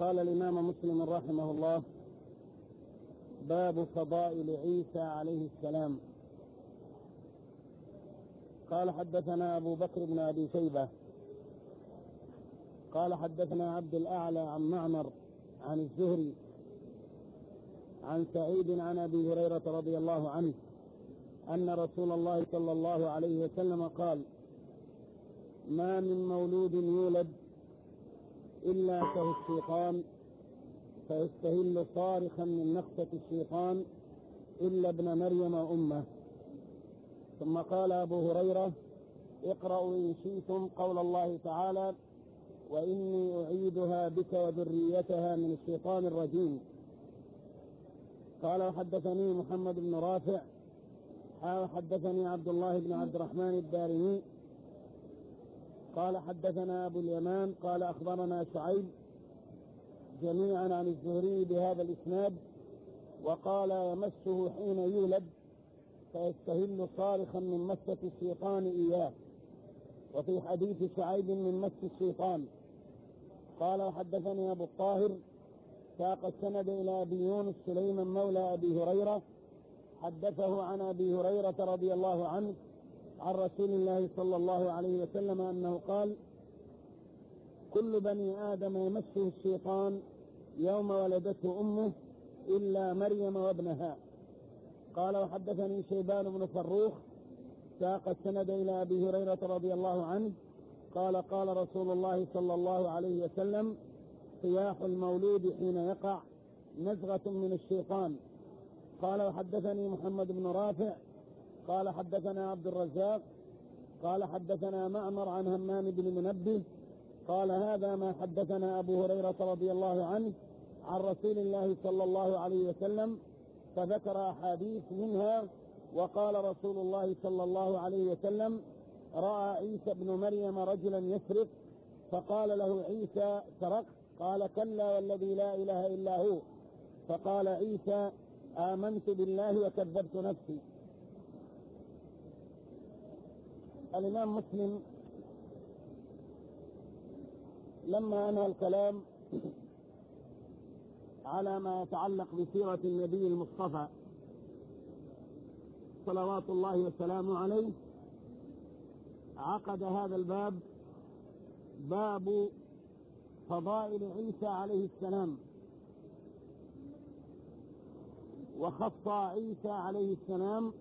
قال الإمام مسلم رحمه الله باب فضائل عيسى عليه السلام. قال حدثنا أبو بكر بن أبي شيبة قال حدثنا عبد الأعلى عن معمر عن الزهري عن سعيد عن أبي هريرة رضي الله عنه أن رسول الله صلى الله عليه وسلم قال ما من مولود يولد إلا له الشيطان فيستهل صارخا من نخسة الشيطان إلا ابن مريم أمه. ثم قال أبو هريرة اقرأوا إن شئتم قول الله تعالى وإني أعيدها بك وذريتها من الشيطان الرجيم. قال وحدثني محمد بن رافع حدثني عبد الله بن عبد الرحمن الدارمي قال حدثنا أبو اليمان قال أخبرنا شعيب جميعا عن الزهري بهذا الإسناد وقال يمسه حين يولد فيستهل صارخا من مسة الشيطان إياه. وفي حديث شعيب من مس الشيطان قال وحدثني أبو الطاهر ساق السند إلى أبي يونس سليمان مولى أبي هريرة حدثه عن أبي هريرة رضي الله عنه عن رسول الله صلى الله عليه وسلم أنه قال كل بني آدم يمسه الشيطان يوم ولدته أمه إلا مريم وابنها. قال وحدثني شيبان بن فروخ ساق السند إلى أبي هريرة رضي الله عنه. قال قال رسول الله صلى الله عليه وسلم صياح المولود حين يقع نزغة من الشيطان. قال وحدثني محمد بن رافع قال حدثنا عبد الرزاق قال حدثنا معمر عن همام بن منبه قال هذا ما حدثنا أبو هريرة رضي الله عنه عن رسول الله صلى الله عليه وسلم فذكر أحاديث منها وقال رسول الله صلى الله عليه وسلم رأى عيسى بن مريم رجلا يسرق فقال له عيسى سرقت؟ قال كلا والذي لا إله إلا هو. فقال عيسى آمنت بالله وكذبت نفسي. الإمام مسلم لما أنهى الكلام على ما يتعلق بسيرة النبي المصطفى صلوات الله والسلام عليه عقد هذا الباب باب فضائل عيسى عليه السلام وخص عيسى عليه السلام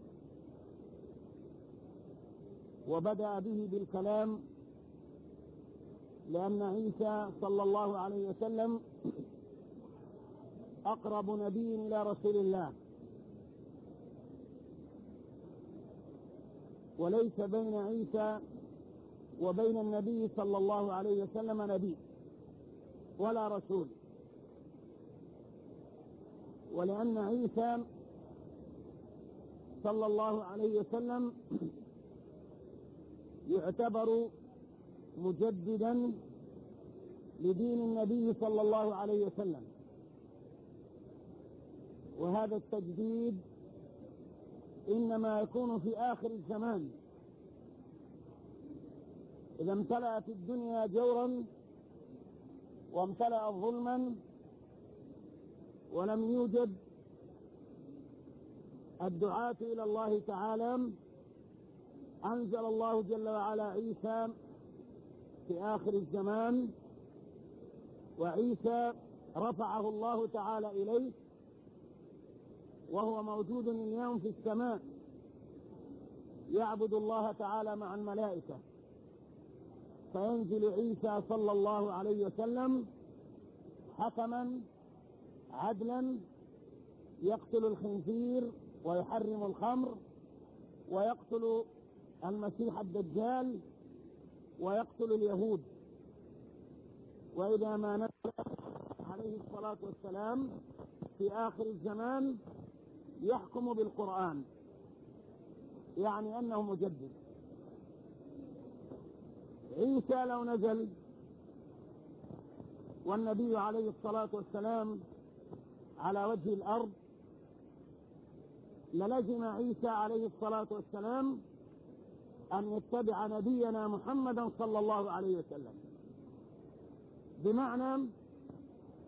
وبدأ به بالكلام لأن عيسى صلى الله عليه وسلم أقرب نبي إلى رسول الله. وليس بين عيسى وبين النبي صلى الله عليه وسلم نبي ولا رسول. ولأن عيسى صلى الله عليه وسلم يعتبر مجددا لدين النبي صلى الله عليه وسلم. وهذا التجديد إنما يكون في آخر الزمان. إذا امتلأت الدنيا جورا وامتلأت ظلما ولم يوجد الدعاة إلى الله تعالى أنزل الله جل وعلا عيسى في آخر الزمان وعيسى رفعه الله تعالى إليه وهو موجود اليوم في السماء يعبد الله تعالى مع الملائكة. فينزل عيسى صلى الله عليه وسلم حكما عدلا يقتل الخنزير ويحرم الخمر ويقتل المسيح الدجال ويقتل اليهود. وإذا ما نزل عليه الصلاة والسلام في آخر الزمان يحكم بالقرآن. يعني أنه مجدد. عيسى لو نزل والنبي عليه الصلاة والسلام على وجه الأرض للزم عيسى عليه الصلاة والسلام أن يتبع نبينا محمدا صلى الله عليه وسلم. بمعنى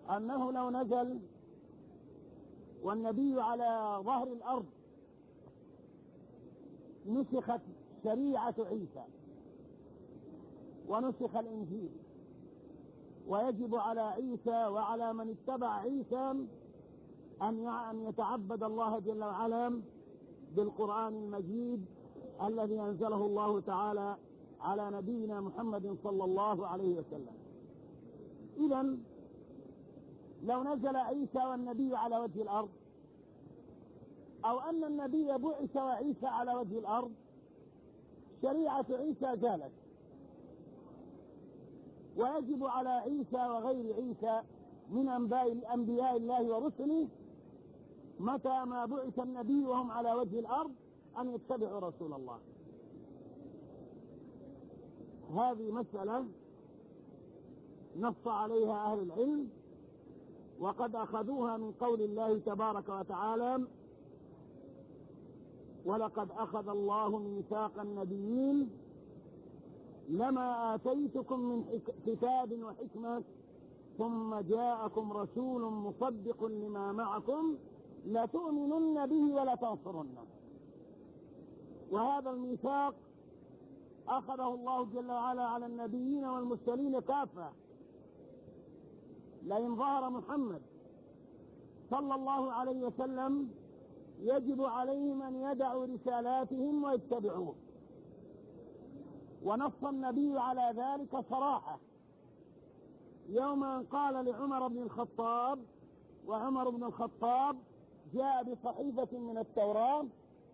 أنه لو نزل والنبي على ظهر الأرض نسخت شريعة عيسى ونسخ الإنجيل ويجب على عيسى وعلى من اتبع عيسى أن يتعبد الله جل وعلا بالقرآن المجيد الذي أنزله الله تعالى على نبينا محمد صلى الله عليه وسلم. إذا لو نزل عيسى والنبي على وجه الأرض أو أن النبي بعث وعيسى على وجه الأرض شريعة عيسى زالت ويجب على عيسى وغير عيسى من أنباء أنبياء الله ورسله متى ما بعث النبي وهم على وجه الأرض أن يتبعوا رسول الله. هذه مسألة نص عليها أهل العلم وقد أخذوها من قول الله تبارك وتعالى ولقد أخذ الله ميثاق النبيين لما آتيتكم من كتاب وحكمة ثم جاءكم رسول مصدق لما معكم لتؤمنن به ولتنصرنه. وهذا الميثاق أخذه الله جل وعلا على النبيين والمرسلين كافة. لئن ظهر محمد صلى الله عليه وسلم يجب عليهم أن يدعوا رسالاتهم ويتبعوه. ونص النبي على ذلك صراحة. يوم أن قال لعمر بن الخطاب وعمر بن الخطاب جاء بصحيفة من التوراة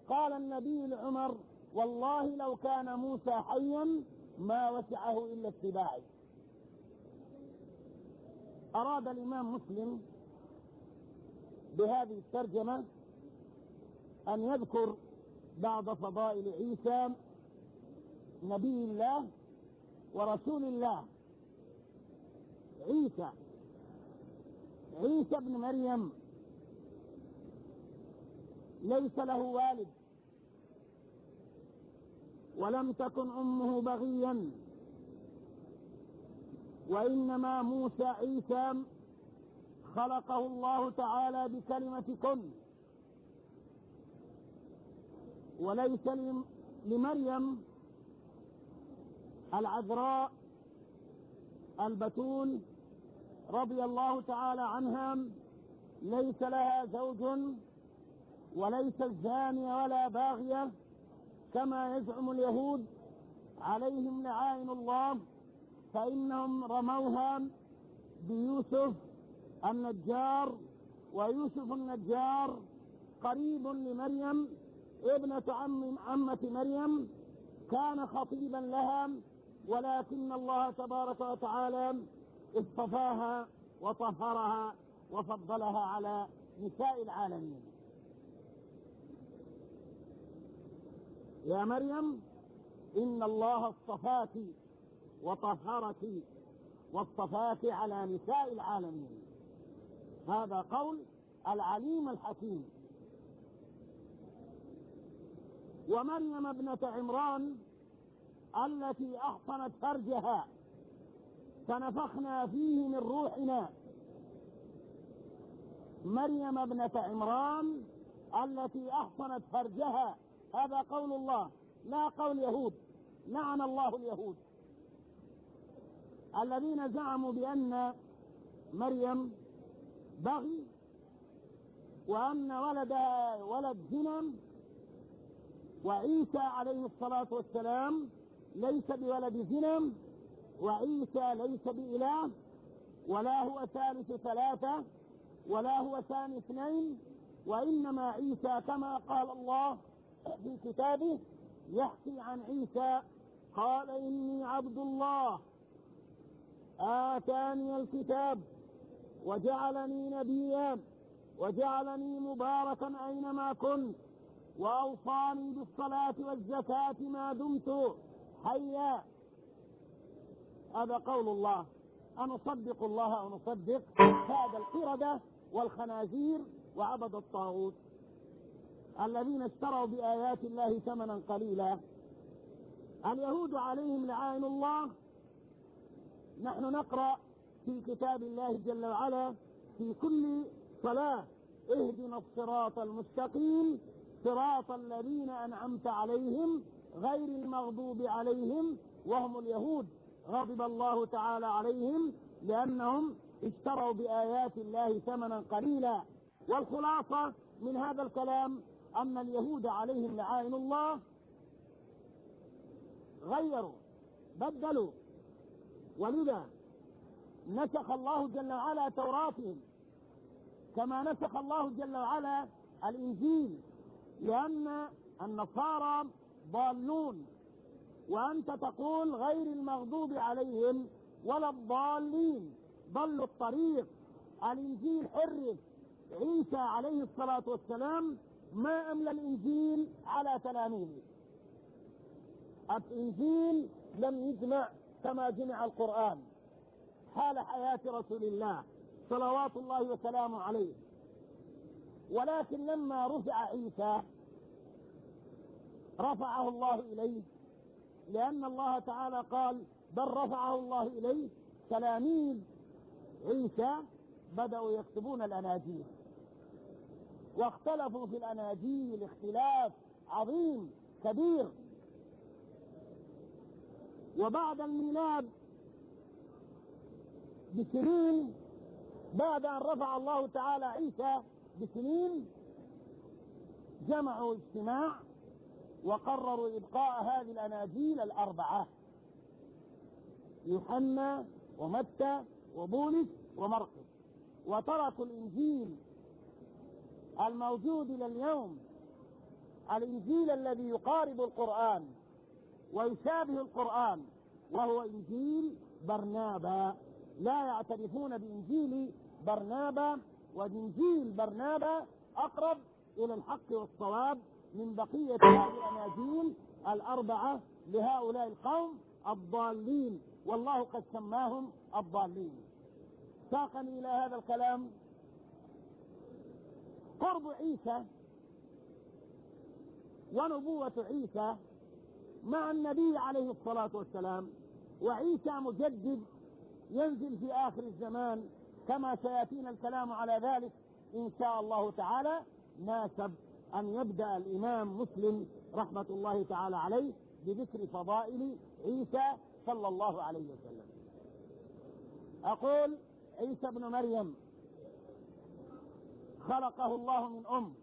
قال النبي لعمر والله لو كان موسى حيا ما وسعه إلا اتباعي. أراد الإمام مسلم بهذه الترجمة أن يذكر بعض فضائل عيسى نبي الله ورسول الله. عيسى عيسى ابن مريم ليس له والد. ولم تكن أمه بغيا. وإنما موسى عيسى خلقه الله تعالى بكلمه كن وليس لمريم العذراء البتول رضي الله تعالى عنها. ليس لها زوج وليست زانية ولا باغية كما يزعم اليهود عليهم لعائن الله فإنهم رموها بيوسف النجار ويوسف النجار قريب لمريم ابنة عم عمة مريم كان خطيبا لها ولكن الله تبارك وتعالى اصطفاها وطهرها وفضلها على نساء العالمين. يا مريم إن الله اصطفاك وطهرك واصطفاك على نساء العالمين. هذا قول العليم الحكيم. ومريم ابنة عمران التي أحصنت فرجها فنفخنا فيه من روحنا. مريم ابنة عمران التي أحصنت فرجها هذا قول الله لا قول يهود. لعن الله اليهود. الذين زعموا بأن مريم بغي وأن ولدها ولد زنا وعيسى عليه الصلاة والسلام ليس بولد زنا وعيسى ليس بإله ولا هو ثالث ثلاثة ولا هو ثاني اثنين وإنما عيسى كما قال الله في كتابه يحكي عن عيسى قال إني عبد الله. آتاني الكتاب وجعلني نبيا وجعلني مباركا أينما كنت وأوصاني بالصلاة والزكاة ما دمت حيا. هذا قول الله. أنصدق الله أو نصدق هذا القردة والخنازير وعبد الطاغوت. الذين اشتروا بآيات الله ثمنا قليلا. اليهود عليهم لعائن الله. نحن نقرأ في كتاب الله جل وعلا في كل صلاة اهدنا الصراط المستقيم صراط الذين أنعمت عليهم غير المغضوب عليهم وهم اليهود. غضب الله تعالى عليهم لأنهم اشتروا بآيات الله ثمنا قليلا. والخلاصة من هذا الكلام أن اليهود عليهم لعائن الله غيروا بدلوا ولذا نسخ الله جل وعلا توراتهم كما نسخ الله جل وعلا الإنجيل لأن النصارى ضالون وأنت تقول غير المغضوب عليهم ولا الضالين ضلوا الطريق الإنجيل حرف عيسى عليه الصلاة والسلام ما أملى الإنجيل على تلاميذه. الإنجيل لم يجمع كما جمع القرآن. حال حياة رسول الله صلوات الله وسلامه عليه. ولكن لما رفع عيسى رفعه الله إليه لأن الله تعالى قال بل رفعه الله إليه تلاميذ عيسى بدأوا يكتبون الأناجيل. واختلفوا في الأناجيل اختلاف عظيم كبير. وبعد الميلاد بسنين بعد أن رفع الله تعالى عيسى بسنين جمعوا اجتماع وقرروا إبقاء هذه الأناجيل الأربعة. يوحنا ومتى وبولس ومرقس. وتركوا الإنجيل الموجود إلى اليوم الإنجيل الذي يقارب القرآن ويشابه القرآن وهو إنجيل برنابا. لا يعترفون بإنجيل برنابا وإنجيل برنابا أقرب إلى الحق والصواب من بقية هذه الأناجيل الأربعة لهؤلاء القوم الضالين. والله قد سماهم الضالين. ساقني إلى هذا الكلام قرب عيسى ونبوة عيسى مع النبي عليه الصلاة والسلام. وعيسى مجدد ينزل في آخر الزمان كما سيأتينا الكلام على ذلك إن شاء الله تعالى. ناسب أن يبدأ الإمام مسلم رحمة الله تعالى عليه بذكر فضائل عيسى صلى الله عليه وسلم. أقول عيسى ابن مريم خلقه الله من أم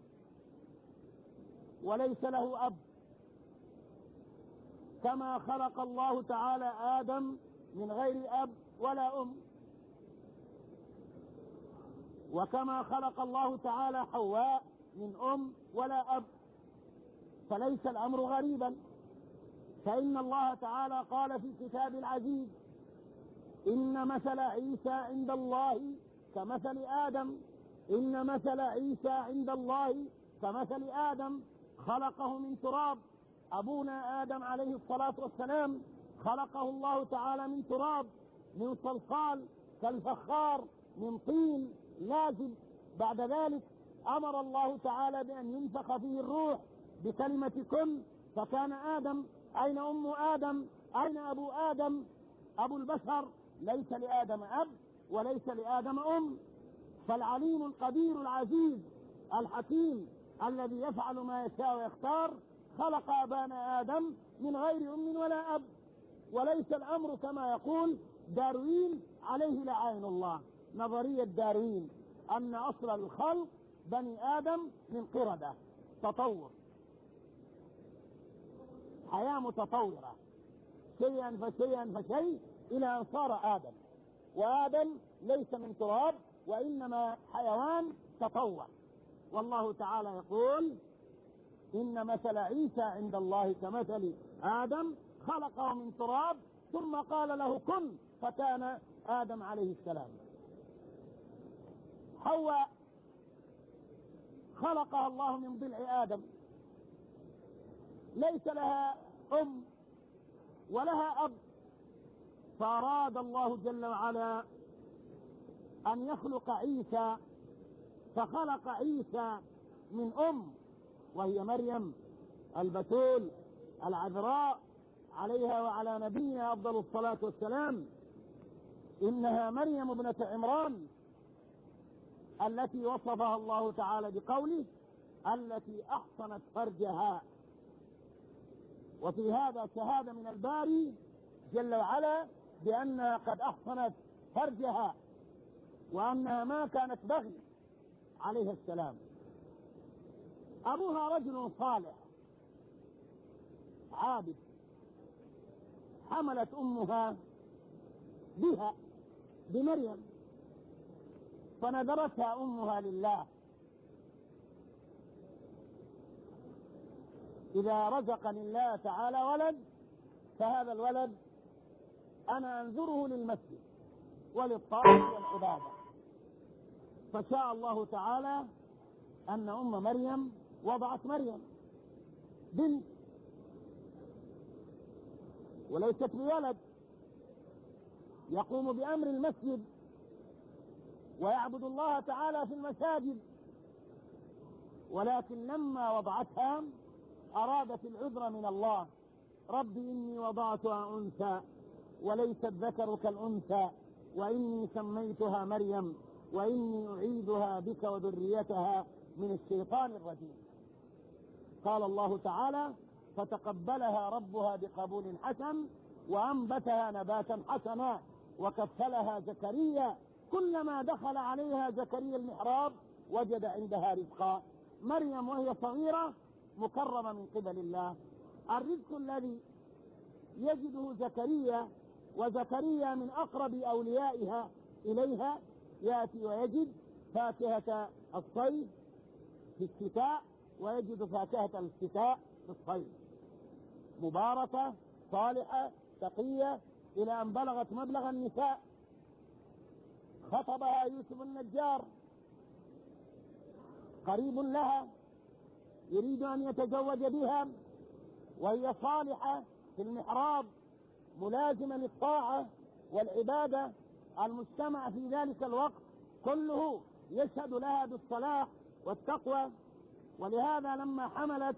وليس له أب كما خلق الله تعالى آدم من غير أب ولا أم وكما خلق الله تعالى حواء من أم ولا أب فليس الأمر غريبا فإن الله تعالى قال في الكتاب العزيز إن مثل عيسى عند الله كمثل آدم إن مثل عيسى عند الله كمثل آدم خلقه من تراب. أبونا آدم عليه الصلاة والسلام خلقه الله تعالى من تراب من صلصال كالفخار من طين لازم بعد ذلك أمر الله تعالى بأن ينفخ فيه الروح بكلمة كن فكان آدم أين أم آدم؟ أين أبو آدم؟ أبو البشر. ليس لآدم أب وليس لآدم أم. فالعليم القدير العزيز الحكيم الذي يفعل ما يشاء ويختار خلق أبانا آدم من غير أم ولا أب. وليس الأمر كما يقول داروين عليه لعين الله. نظرية داروين أن أصل الخلق بني آدم من قردة. تطور. حياة متطورة. شيئا فشيئا فشيء إلى أن صار آدم. وآدم ليس من تراب وإنما حيوان تطور. والله تعالى يقول إن مثل عيسى عند الله كمثل آدم خلقه من تراب ثم قال له كن فكان آدم عليه السلام. حواء خلقها الله من ضلع آدم. ليس لها أم ولها أب. فأراد الله جل وعلا أن يخلق عيسى فخلق عيسى من أم وهي مريم البتول العذراء عليها وعلى نبينا أفضل الصلاة والسلام. إنها مريم ابنة عمران التي وصفها الله تعالى بقوله التي أحصنت فرجها. وفي هذا شهادة من الباري جل وعلا بأنها قد أحصنت فرجها. وأنها ما كانت بغي عليه السلام. أبوها رجل صالح عابد. حملت أمها بها بمريم. فنذرتها أمها لله. إذا رزقني الله تعالى ولد فهذا الولد أنا أنذره للمسجد وللطاعة والعبادة. فشاء الله تعالى أن أم مريم وضعت مريم بنت. وليست بولد. يقوم بأمر المسجد ويعبد الله تعالى في المساجد. ولكن لما وضعتها أرادت العذر من الله. رب إني وضعتها أنثى وليس الذكر كالأنثى وإني سميتها مريم. وإني أعيذها بك وذريتها من الشيطان الرجيم. قال الله تعالى فتقبلها ربها بقبول حسن وأنبتها نباتا حسنا وكفلها زكريا. كلما دخل عليها زكريا المحراب وجد عندها رزقا. مريم وهي صغيرة مكرمة من قبل الله. الرزق الذي يجده زكريا وزكريا من أقرب أوليائها إليها يأتي ويجد فاكهة الصيف في الشتاء ويجد فاكهة الشتاء في الصيف. مباركة صالحة تقية إلى أن بلغت مبلغ النساء. خطبها يوسف النجار. قريب لها يريد أن يتزوج بها وهي صالحة في المحراب ملازمة للطاعة والعبادة. المجتمع في ذلك الوقت كله يشهد لها بالصلاح والتقوى. ولهذا لما حملت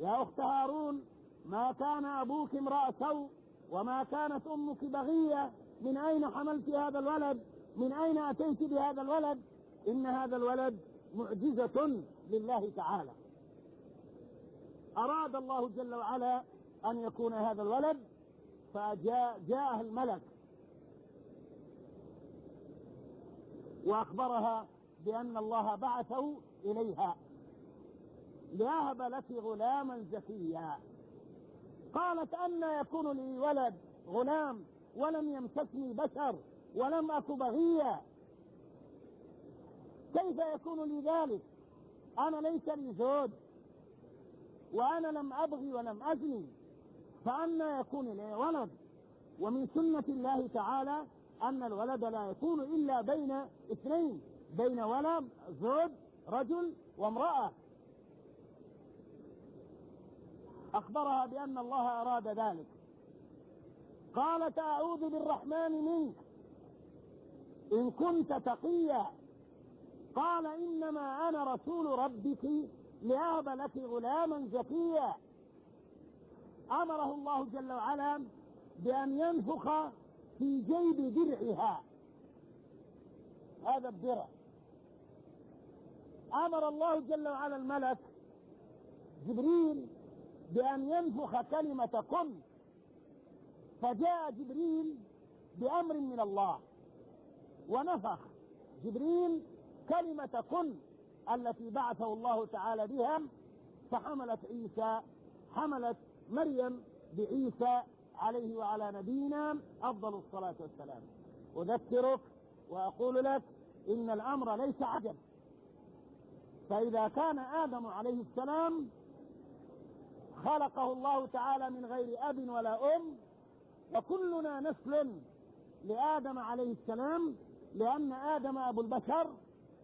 يا أخت هارون ما كان أبوك امرأ سوء وما كانت أمك بغية من أين حملت هذا الولد؟ من أين أتيت بهذا الولد؟ إن هذا الولد معجزة لله تعالى. أراد الله جل وعلا أن يكون هذا الولد فجاء جاءه الملك. وأخبرها بأن الله بعثه إليها. ليهب لك غلاما زكيا. قالت أن يكون لي ولد غلام ولم يمسسني بشر ولم أك بغيا. كيف يكون لي ذلك؟ أنا ليس لي زوج وأنا لم أبغي ولم أزني. فأنا يكون لي ولد. ومن سنة الله تعالى أن الولد لا يكون إلا بين اثنين بين ولد زوج رجل وامرأة. أخبرها بأن الله أراد ذلك. قالت أعوذ بالرحمن منك. إن كنت تقيا. قال إنما أنا رسول ربك لأهب لك غلاما زكيا. أمره الله جل وعلا بأن ينفخ في جيب درعها. هذا الدرع. أمر الله جل وعلا الملك جبريل بأن ينفخ كلمة كن فجاء جبريل بأمر من الله. ونفخ جبريل كلمة كن التي بعثه الله تعالى بها. فحملت عيسى حملت مريم بعيسى عليه وعلى نبينا أفضل الصلاة والسلام. أذكرك وأقول لك إن الأمر ليس عجب. فإذا كان آدم عليه السلام خلقه الله تعالى من غير أب ولا أم وكلنا نسل لآدم عليه السلام لأن آدم أبو البشر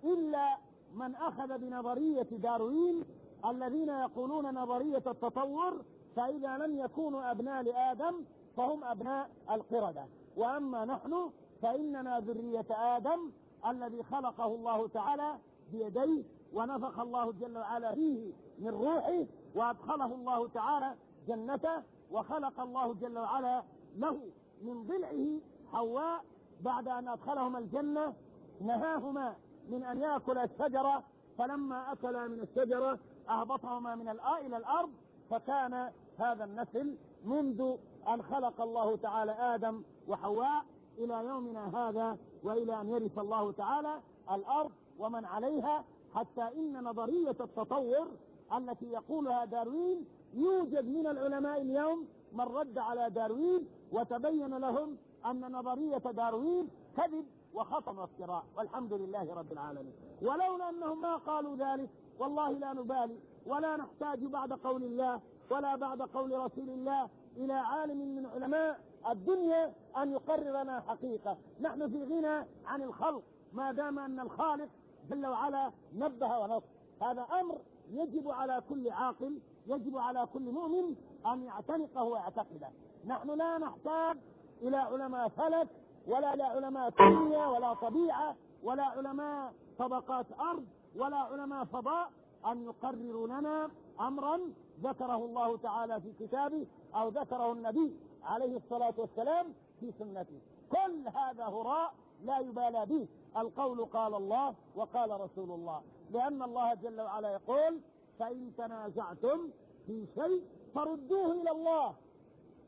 إلا من أخذ بنظرية داروين الذين يقولون نظرية التطور فإذا لم يكونوا أبناء لآدم فهم أبناء القردة. وأما نحن فإننا ذرية آدم الذي خلقه الله تعالى بيديه ونفخ الله جل وعلا فيه من روحه وأدخله الله تعالى جنته وخلق الله جل وعلا له من ضلعه حواء. بعد أن أدخلهما الجنة نهاهما من أن يأكل الشجرة فلما أكلا من الشجرة أهبطهما من إلى الأرض فكان هذا النسل منذ أن خلق الله تعالى آدم وحواء إلى يومنا هذا وإلى أن يرث الله تعالى الأرض ومن عليها حتى إن نظرية التطور التي يقولها داروين يوجد من العلماء اليوم من رد على داروين وتبين لهم أن نظرية داروين كذب وخطأ وافتراء والحمد لله رب العالمين. ولولا أنهم ما قالوا ذلك والله لا نبالي ولا نحتاج بعد قول الله ولا بعد قول رسول الله إلى عالم من علماء الدنيا أن يقرر لنا حقيقة. نحن في غنى عن الخلق ما دام أن الخالق جل وعلا نبه ونص هذا أمر يجب على كل عاقل يجب على كل مؤمن أن يعتنقه ويعتقده نحن لا نحتاج إلى علماء فلك ولا إلى علماء كيمياء ولا طبيعة ولا علماء طبقات أرض ولا علماء فضاء أن يقرروا لنا أمرا ذكره الله تعالى في كتابه أو ذكره النبي عليه الصلاة والسلام في سنته. كل هذا هراء لا يبالى به. القول قال الله وقال رسول الله. لأن الله جل وعلا يقول فإن تنازعتم في شيء فردوه إلى الله.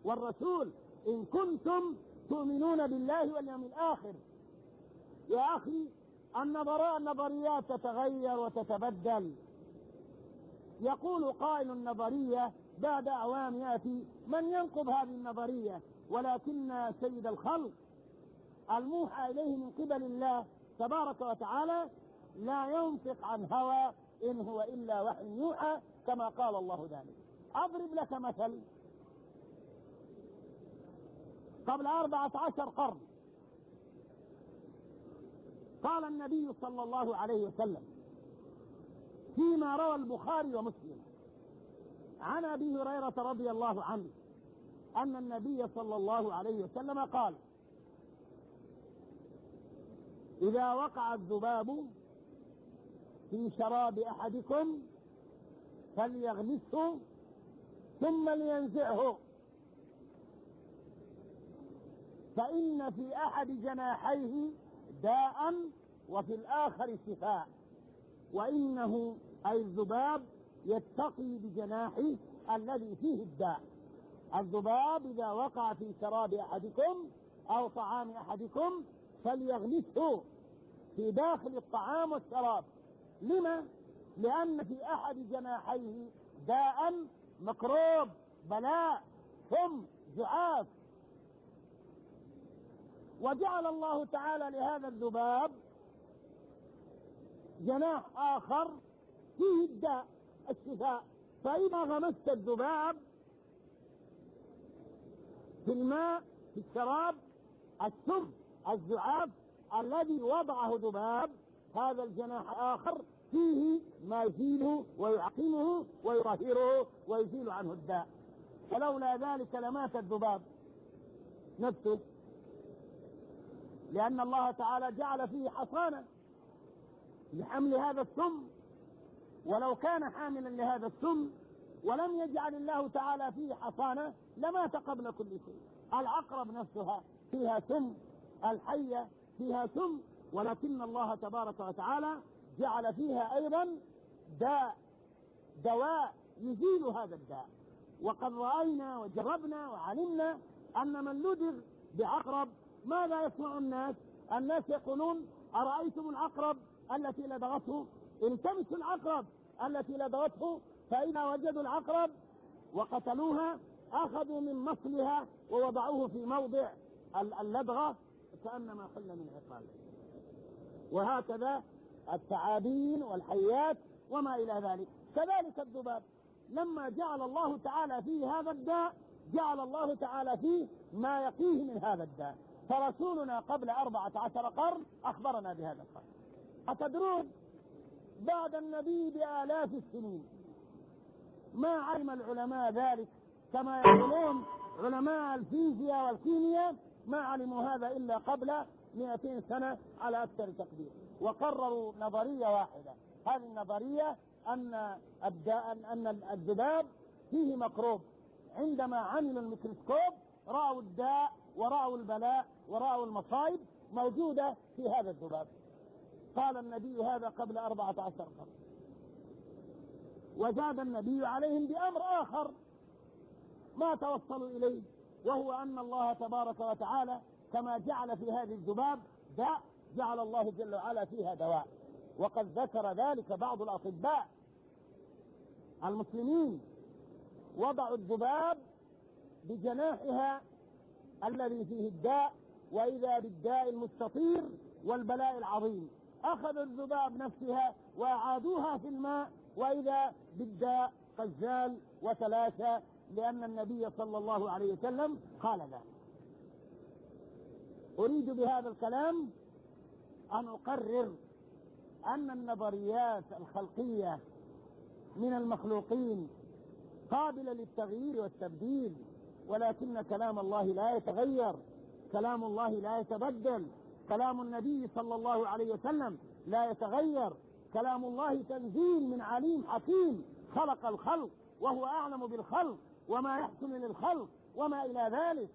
والرسول إن كنتم تؤمنون بالله واليوم الآخر. يا النظراء النظريات تتغير وتتبدل. يقول قائل النظرية بعد أعوام يأتي من ينقض هذه النظرية ولكن سيد الخلق الموحى إليه من قبل الله تبارك وتعالى لا ينطق عن هوى إن هو إلا وحي يوحى كما قال الله ذلك. أضرب لك مثل قبل أربعة عشر قرن قال النبي صلى الله عليه وسلم فيما روى البخاري ومسلم. عن أبي هريرة رضي الله عنه أن النبي صلى الله عليه وسلم قال إذا وقع الذباب في شراب أحدكم فليغمسه ثم لينزعه. فإن في أحد جناحيه داء وفي الآخر شفاء وإنه أي الذباب يتقي بجناحه الذي فيه الداء. الذباب إذا وقع في شراب أحدكم أو طعام أحدكم فليغمسه في داخل الطعام والشراب. لما؟ لأن في أحد جناحيه داء مكروب بلاء ثم زعاف وجعل الله تعالى لهذا الذباب جناح آخر فيه الداء الشفاء. فإذا غمست الذباب في الماء في الشراب السم الزعاف الذي وضعه ذباب هذا الجناح آخر فيه ما يزيله ويعقمه ويطهره ويزيل عنه الداء. فلولا ذلك لمات الذباب. نفسه. لأن الله تعالى جعل فيه حصانة لحمل هذا السم ولو كان حاملا لهذا السم ولم يجعل الله تعالى فيه حصانة لمات قبل كل شيء. العقرب نفسها فيها سم الحية فيها سم ولكن الله تبارك وتعالى جعل فيها أيضا داء دواء يزيل هذا الداء. وقد رأينا وجربنا وعلمنا أن من لدغ بعقرب ماذا يصنع الناس؟ الناس يقولون أرأيتم العقرب التي لدغته؟ التمسوا العقرب التي لدغته فإذا وجدوا العقرب وقتلوها أخذوا من مصلها ووضعوه في موضع اللدغة كأنما حل من عقال وهكذا الثعابين والحيات وما إلى ذلك. كذلك الذباب. لما جعل الله تعالى فيه هذا الداء جعل الله تعالى فيه ما يقيه من هذا الداء. فرسولنا قبل أربعة عشر قرن أخبرنا بهذا القرن. أتدرون بعد النبي بآلاف السنين. ما علم العلماء ذلك كما يقولون علماء الفيزياء والكيمياء ما علموا هذا إلا قبل 200 سنة على أكثر تقدير. وقرروا نظرية واحدة. هذه النظرية أن أن الذباب فيه مقروب. عندما عملوا الميكروسكوب رأوا الداء ورأوا البلاء ورأوا المصائب موجودة في هذا الذباب. قال النبي هذا قبل أربعة عشر قرن. وزاد النبي عليهم بأمر آخر ما توصلوا إليه وهو أن الله تبارك وتعالى كما جعل في هذه الذباب داء جعل الله جل وعلا فيها دواء. وقد ذكر ذلك بعض الأطباء المسلمين وضعوا الذباب بجناحها الذي فيه الداء وإذا بالداء المستطير والبلاء العظيم. أخذوا الذباب نفسها وأعادوها في الماء وإذا بالداء قد زال وتلاشى لأن النبي صلى الله عليه وسلم قال ذلك. أريد بهذا الكلام أن أقرر أن النظريات الخلقية من المخلوقين قابلة للتغيير والتبديل ولكن كلام الله لا يتغير كلام الله لا يتبدل. كلام النبي صلى الله عليه وسلم لا يتغير. كلام الله تنزيل من عليم حكيم. خلق الخلق وهو أعلم بالخلق وما يحسن للخلق وما إلى ذلك.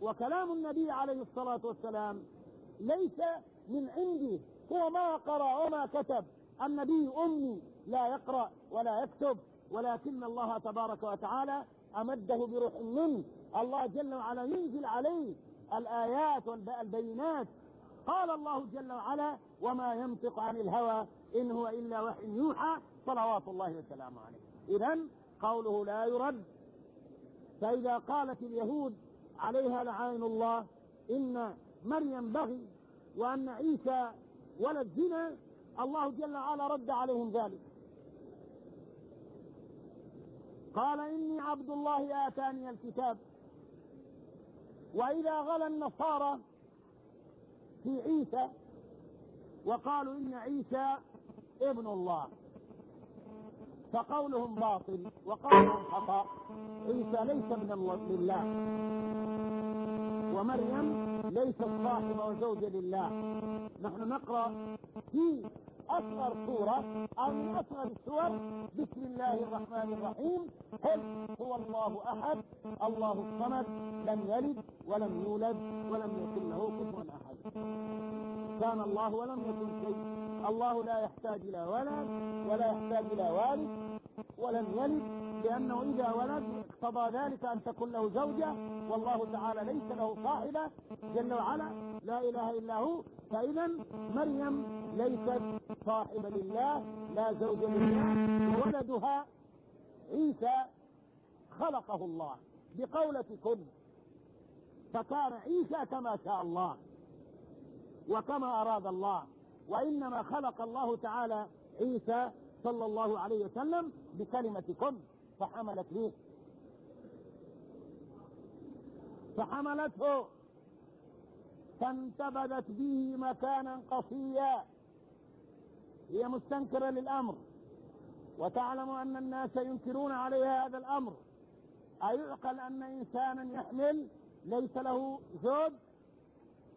وكلام النبي عليه الصلاة والسلام ليس من عندي هو ما قرأ وما كتب. النبي أمي لا يقرأ ولا يكتب. ولكن الله تبارك وتعالى أمده بروح منه. الله جل وعلا ينزل عليه الآيات والبينات قال الله جل وعلا وما ينطق عن الهوى إن هو إلا وحي يوحى صلوات الله وسلامه عليه. اذا قوله لا يرد. فإذا قالت اليهود عليها لعين الله إن مريم بغي وأن عيسى ولد زنا الله جل وعلا رد عليهم ذلك. قال إني عبد الله آتاني الكتاب. وإذا غلا النصارى في عيسى وقالوا إن عيسى ابن الله. فقولهم باطل وقولهم خطأ. عيسى ليس من لله. ومريم ليست صاحبة وزوجة لله. نحن نقرأ في اصغر سوره أو من اصغر السور بسم الله الرحمن الرحيم. قل هو الله أحد؟ الله الصمد. لم يلد ولم يولد ولم يكن له كفوا أحد. كان الله ولم يكن شيء. الله لا يحتاج إلى ولد ولا يحتاج إلى والد ولم يلد لأنه إذا ولد اقتضى ذلك أن تكون له زوجة والله تعالى ليس له صاحبة. جل وعلا لا إله إلا هو. فإذا مريم ليست صاحبة لله لا زوج لله. ولدها عيسى خلقه الله بقولة كن فكان عيسى كما شاء الله وكما أراد الله. وإنما خلق الله تعالى عيسى صلى الله عليه وسلم بكلمة كن فحملت به فحملته. فانتبذت به مكانا قصيا. هي مستنكرة للأمر. وتعلم أن الناس ينكرون عليها هذا الأمر. أيعقل أن إنسانا يحمل؟ ليس له زوج.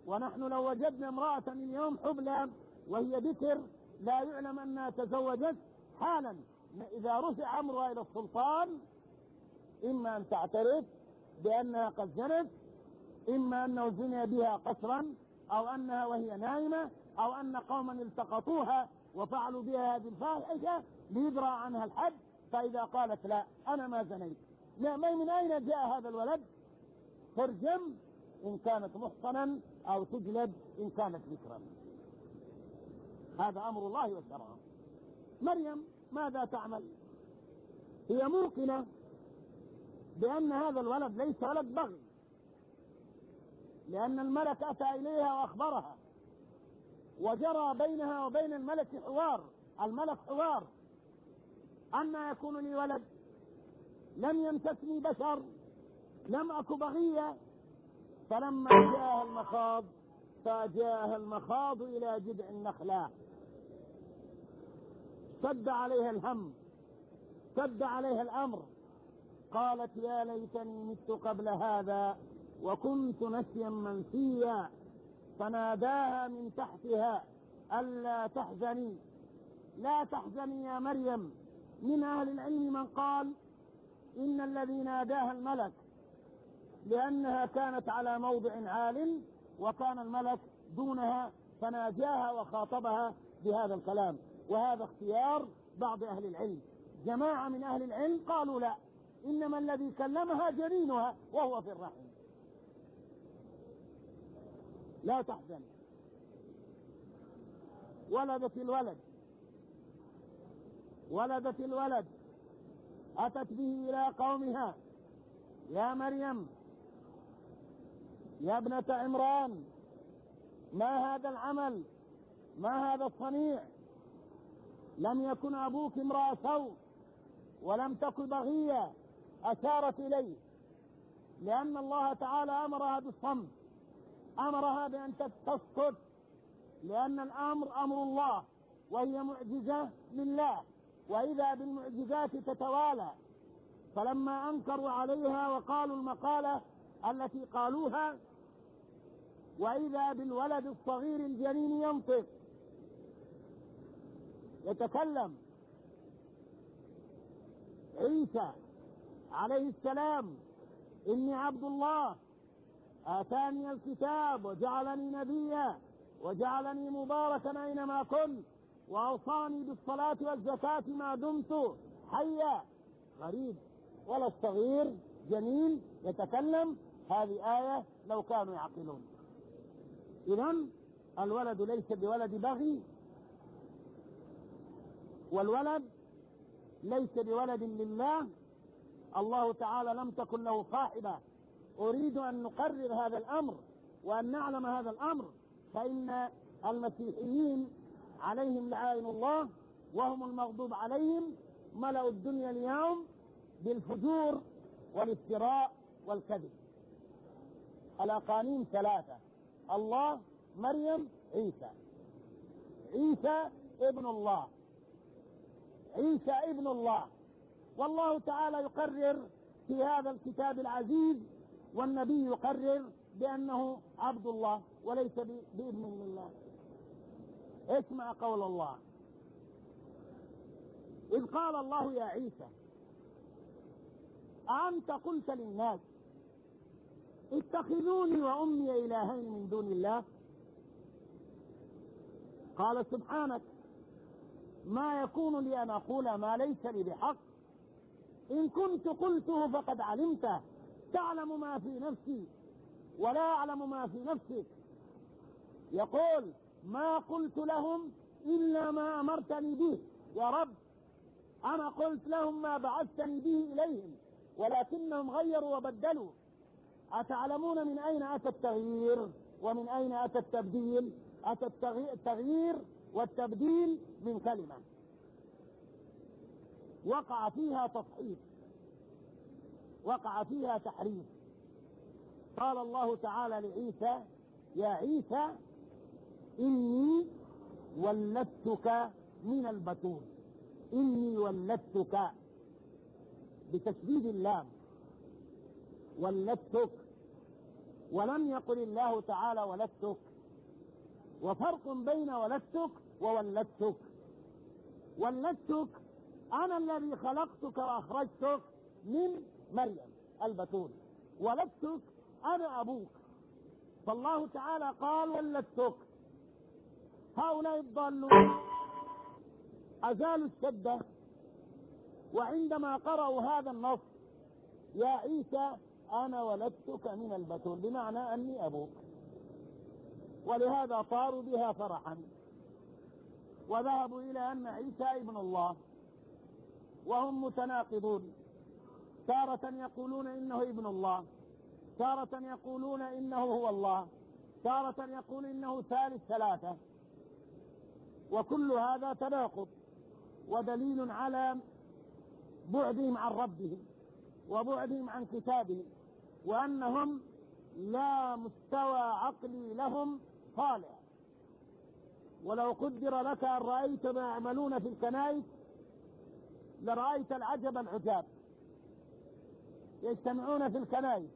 ونحن لو وجدنا امرأة اليوم حبلى وهي بكر لا يعلم أنها تزوجت حالا. إذا رفع أمرها إلى السلطان إما أن تعترف بأنها قد زنت إما أنه زني بها قصرا أو أنها وهي نائمة أو أن قوما التقطوها وفعلوا بها هذه الفاحشة ليدرى عنها الحد. فإذا قالت لا أنا ما زنيت. لا من أين جاء هذا الولد؟ ترجم إن كانت محصنا أو تجلد إن كانت ذكرا. هذا أمر الله وشرعه مريم ماذا تعمل؟ هي موقنة بأن هذا الولد ليس ولد بغي لأن الملك أتى إليها وأخبرها وجرى بينها وبين الملك حوار الملك حوار أن يكون لي ولد لم يمسسني بشر لم أك بغية فلما جاءها المخاض فجاءها المخاض إلى جذع النخلة. اشتد عليها الهم اشتد عليها الأمر. قالت يا ليتني مت قبل هذا وكنت نسيا منسيا فناداها من تحتها ألا تحزني. لا تحزني يا مريم. من أهل العلم من قال إن الذي ناداها الملك لأنها كانت على موضع عال وكان الملك دونها فناجاها وخاطبها بهذا الكلام. وهذا اختيار بعض أهل العلم. جماعة من أهل العلم قالوا لا إنما الذي كلمها جنينها وهو في الرحم. لا تحزن. ولدت الولد. ولدت الولد. أتت به إلى قومها. يا مريم. يا ابنة عمران ما هذا العمل؟ ما هذا الصنيع؟ لم يكن أبوك امرأ سوء ولم تك بغية أشارت إليه لأن الله تعالى أمرها بالصمت أمرها بأن تسكت لأن الأمر أمر الله وهي معجزة لله وإذا بالمعجزات تتوالى. فلما أنكروا عليها وقالوا المقالة التي قالوها وإذا بالولد الصغير الجنين ينطق. يتكلم. عيسى عليه السلام إني عبد الله. آتاني الكتاب وجعلني نبيا وجعلني مباركا أينما كنت وأوصاني بالصلاة والزكاة ما دمت حيا. غريب. ولا الصغير جميل يتكلم. هذه آية لو كانوا يعقلون. إذا الولد ليس بولد بغي والولد ليس بولد لله الله تعالى لم تكن له صاحبة. أريد أن نقرر هذا الأمر وأن نعلم هذا الأمر. فإن المسيحيين عليهم لعائن الله وهم المغضوب عليهم ملأوا الدنيا اليوم بالفجور والافتراء والكذب. الأقانيم ثلاثة. الله مريم عيسى. عيسى ابن الله. عيسى ابن الله. والله تعالى يقرر في هذا الكتاب العزيز والنبي يقرر بأنه عبد الله وليس بابن الله. اسمع قول الله. إذ قال الله يا عيسى أنت قلت للناس اتخذوني وأمي إلهين من دون الله؟ قال سبحانك ما يكون لي أن أقول ما ليس لي بحق. إن كنت قلته فقد علمته. تعلم ما في نفسي ولا أعلم ما في نفسك. يقول ما قلت لهم إلا ما أمرتني به. يا رب أنا قلت لهم ما بعثتني به إليهم ولكنهم غيروا وبدلوا. أتعلمون من أين أتى التغيير؟ ومن أين أتى التبديل؟ أتى التغيير والتبديل من كلمة. وقع فيها تصحيح وقع فيها تحريف. قال الله تعالى لعيسى يا عيسى إني ولدتك من البتول. إني ولدتك بتشديد اللام. ولدتك ولم يقل الله تعالى ولدتك وفرق بين ولدتك وولدتك. ولدتك أنا الذي خلقتك وأخرجتك من مريم البتول. ولدتك أنا أبوك. فالله تعالى قال ولدتك. هؤلاء الضالون أزالوا الشدة وعندما قرأوا هذا النص يا عيسى أنا ولدتك من البتول بمعنى أني أبوك. ولهذا طاروا بها فرحا. وذهبوا إلى أن عيسى ابن الله. وهم متناقضون. تارة يقولون إنه ابن الله. تارة يقولون إنه هو الله. تارة يقول إنه ثالث ثلاثة. وكل هذا تناقض. ودليل على بعدهم عن ربهم. وبعدهم عن كتابهم. وأنهم لا مستوى عقلي لهم صالح ولو قدر لك أن رأيت ما يعملون في الكنائس لرأيت العجب العجاب. يجتمعون في الكنائس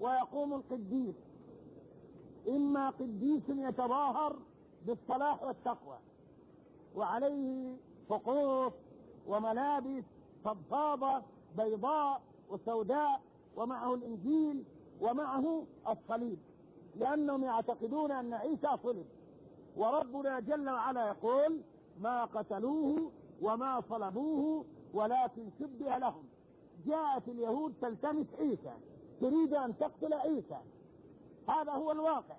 ويقوم القديس. إما قديس يتظاهر بالصلاح والتقوى وعليه فقوف وملابس فضفاضة بيضاء وسوداء ومعه الإنجيل ومعه الصليب لأنهم يعتقدون أن عيسى صلب. وربنا جل وعلا يقول ما قتلوه وما صلبوه ولكن شبه لهم. جاءت اليهود تلتمس عيسى تريد أن تقتل عيسى. هذا هو الواقع.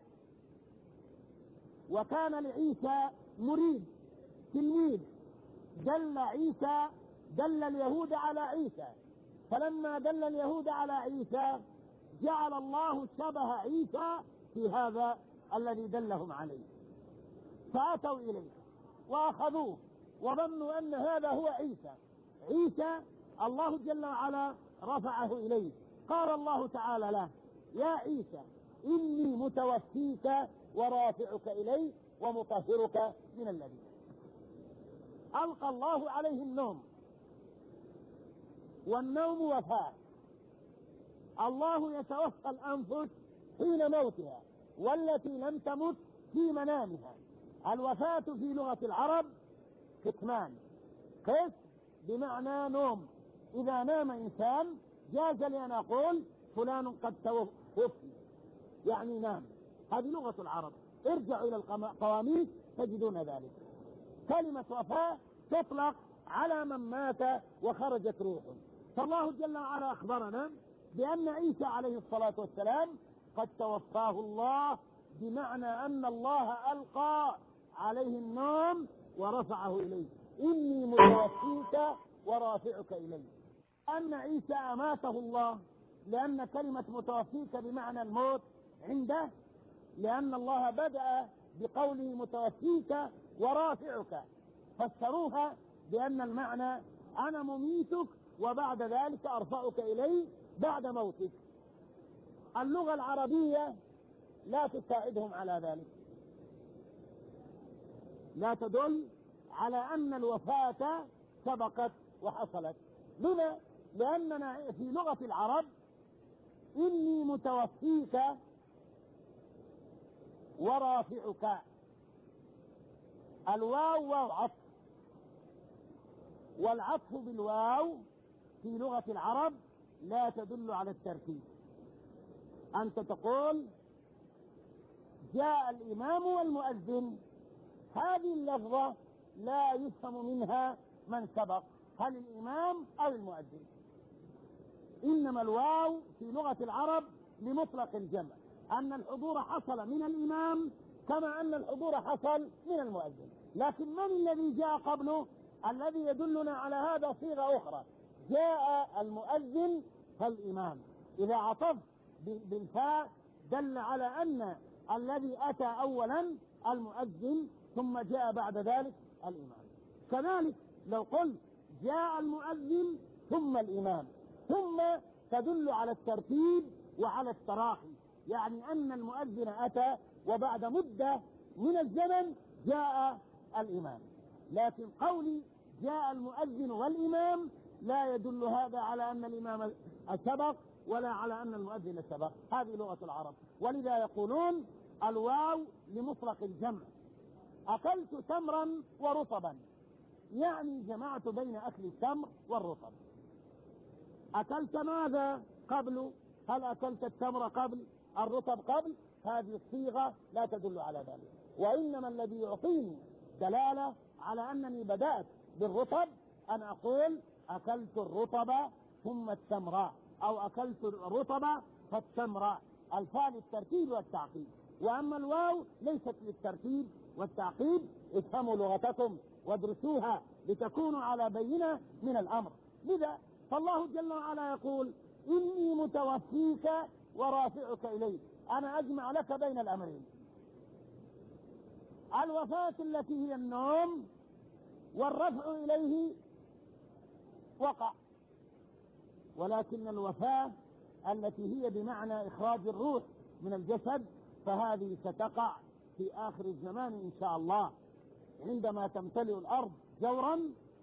وكان لعيسى مريد تلميذ. دل عيسى دل اليهود على عيسى. فلما دل اليهود على عيسى جعل الله شبه عيسى في هذا الذي دلهم عليه. فأتوا إليه وأخذوه وظنوا أن هذا هو عيسى. عيسى الله جل وعلا رفعه إليه. قال الله تعالى له يا عيسى إني متوفيك ورافعك الي ومطهرك من الذين ألقى الله عليه النوم. والنوم وفاه. الله يتوفى الأنفس حين موتها والتي لم تمت في منامها. الوفاة في لغة العرب كتمان. قس بمعنى نوم. إذا نام إنسان جاز لي أن أقول فلان قد توفي. يعني نام. هذه لغة العرب. ارجعوا إلى القواميس تجدون ذلك. كلمة وفاة تطلق على من مات وخرجت روحه. فالله جل وعلا أخبرنا بأن عيسى عليه الصلاة والسلام قد توفاه الله بمعنى أن الله ألقى عليه النوم ورفعه إليه. إني متوفيك ورافعك إلي أن عيسى أماته الله لأن كلمة متوفيك بمعنى الموت عنده لأن الله بدأ بقوله متوفيك ورافعك. فسروها بأن المعنى أنا مميتك وبعد ذلك أرفعك إلي بعد موتك. اللغة العربية لا تساعدهم على ذلك. لا تدل على أن الوفاة سبقت وحصلت. لما؟ لأننا في لغة العرب إني متوفيك ورافعك. الواو واو عطف. والعطف بالواو في لغة العرب لا تدل على الترتيب. أنت تقول جاء الإمام والمؤذن. هذه اللفظة لا يفهم منها من سبق. هل الإمام أو المؤذن؟ إنما الواو في لغة العرب لمطلق الجمع. أن الحضور حصل من الإمام كما أن الحضور حصل من المؤذن. لكن من الذي جاء قبله؟ الذي يدلنا على هذا صيغة أخرى. جاء المؤذن فالإمام. إذا عطفت بالفاء دل على أن الذي أتى أولا المؤذن ثم جاء بعد ذلك الإمام. كذلك لو قلت جاء المؤذن ثم الإمام. ثم تدل على الترتيب وعلى التراخي. يعني أن المؤذن أتى وبعد مدة من الزمن جاء الإمام. لكن قولي جاء المؤذن والإمام لا يدل هذا على أن الإمام سبق ولا على أن المؤذن سبق. هذه لغة العرب. ولذا يقولون الواو لمطلق الجمع. أكلت تمرا ورطبا. يعني جمعت بين أكل التمر والرطب. أكلت ماذا قبل؟ هل أكلت التمر قبل؟ الرطب قبل؟ هذه الصيغة لا تدل على ذلك. وإنما الذي يعطيني دلالة على أنني بدأت بالرطب أن أقول أكلت الرطب ثم التمر أو أكلت الرطب فالتمر. الفاء للترتيب والتعقيب وأما الواو ليست للترتيب والتعقيب افهموا لغتكم وادرسوها لتكونوا على بينة من الأمر. لذا فالله جل وعلا يقول إني متوفيك ورافعك إلي أنا أجمع لك بين الأمرين. الوفاة التي هي النوم والرفع إليه وقع. ولكن الوفاة التي هي بمعنى إخراج الروح من الجسد فهذه ستقع في آخر الزمان إن شاء الله. عندما تمتلئ الأرض جورا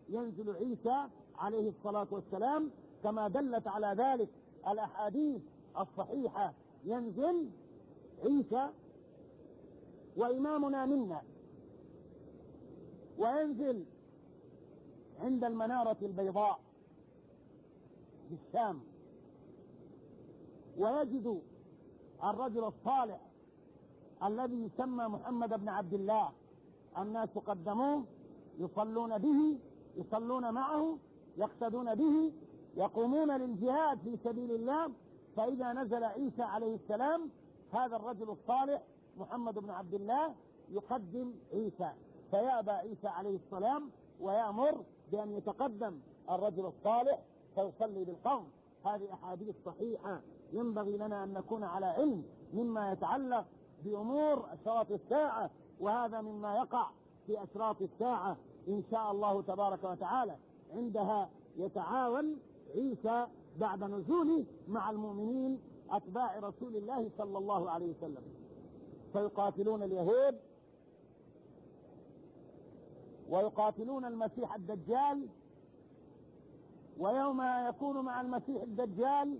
ينزل عيسى عليه الصلاة والسلام كما دلت على ذلك الأحاديث الصحيحة. ينزل عيسى وإمامنا منا. وينزل عند المنارة البيضاء بالشام ويجد الرجل الصالح الذي يسمى محمد بن عبد الله. الناس قدموه يصلون به يصلون معه يقتدون به يقومون للجهاد في سبيل الله. فإذا نزل عيسى عليه السلام هذا الرجل الصالح محمد بن عبد الله يقدم عيسى. فيأبى عيسى عليه السلام ويأمر بأن يتقدم الرجل الصالح فيصلي بالقوم. هذه أحاديث صحيحة. ينبغي لنا أن نكون على علم مما يتعلق بأمور أشراط الساعة وهذا مما يقع في أشراط الساعة إن شاء الله تبارك وتعالى. عندها يتعاون عيسى بعد نزوله مع المؤمنين أتباع رسول الله صلى الله عليه وسلم. فيقاتلون اليهود ويقاتلون المسيح الدجال ويومها يكون مع المسيح الدجال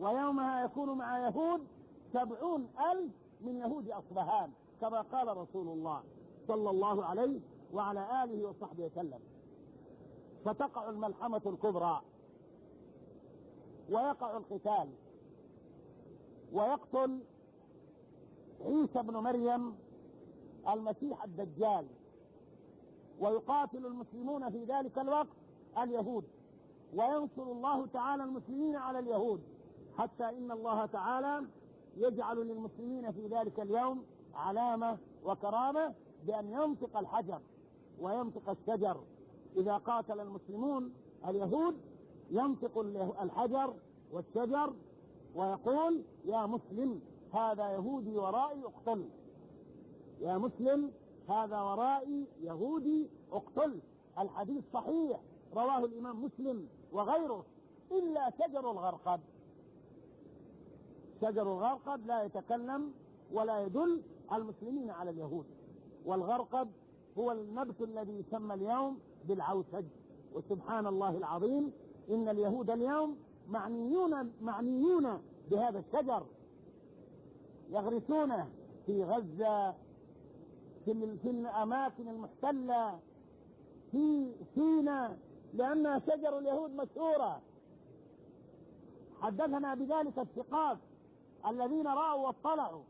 ويومها يكون مع يهود سبعون ألف من يهود أصبهان كما قال رسول الله صلى الله عليه وعلى آله وصحبه وسلم. فتقع الملحمة الكبرى ويقع القتال ويقتل عيسى بن مريم المسيح الدجال. ويقاتل المسلمون في ذلك الوقت اليهود. وينصر الله تعالى المسلمين على اليهود. حتى إن الله تعالى يجعل للمسلمين في ذلك اليوم علامة وكرامة بأن ينطق الحجر وينطق الشجر. إذا قاتل المسلمون اليهود ينطق الحجر والشجر ويقول يا مسلم هذا يهودي ورائي اقتل. يا مسلم هذا ورائي يهودي اقتل. الحديث صحيح رواه الإمام مسلم وغيره. إلا شجر الغرقد. شجر الغرقد لا يتكلم ولا يدل المسلمين على اليهود. والغرقد هو النبت الذي يسمى اليوم بالعوسج. وسبحان الله العظيم إن اليهود اليوم معنيون معنيون بهذا الشجر. يغرسونه في غزة في في الأماكن المحتلة في سينا لانها شجر اليهود مشهورة. حدثنا بذلك الثقات الذين رأوا واطلعوا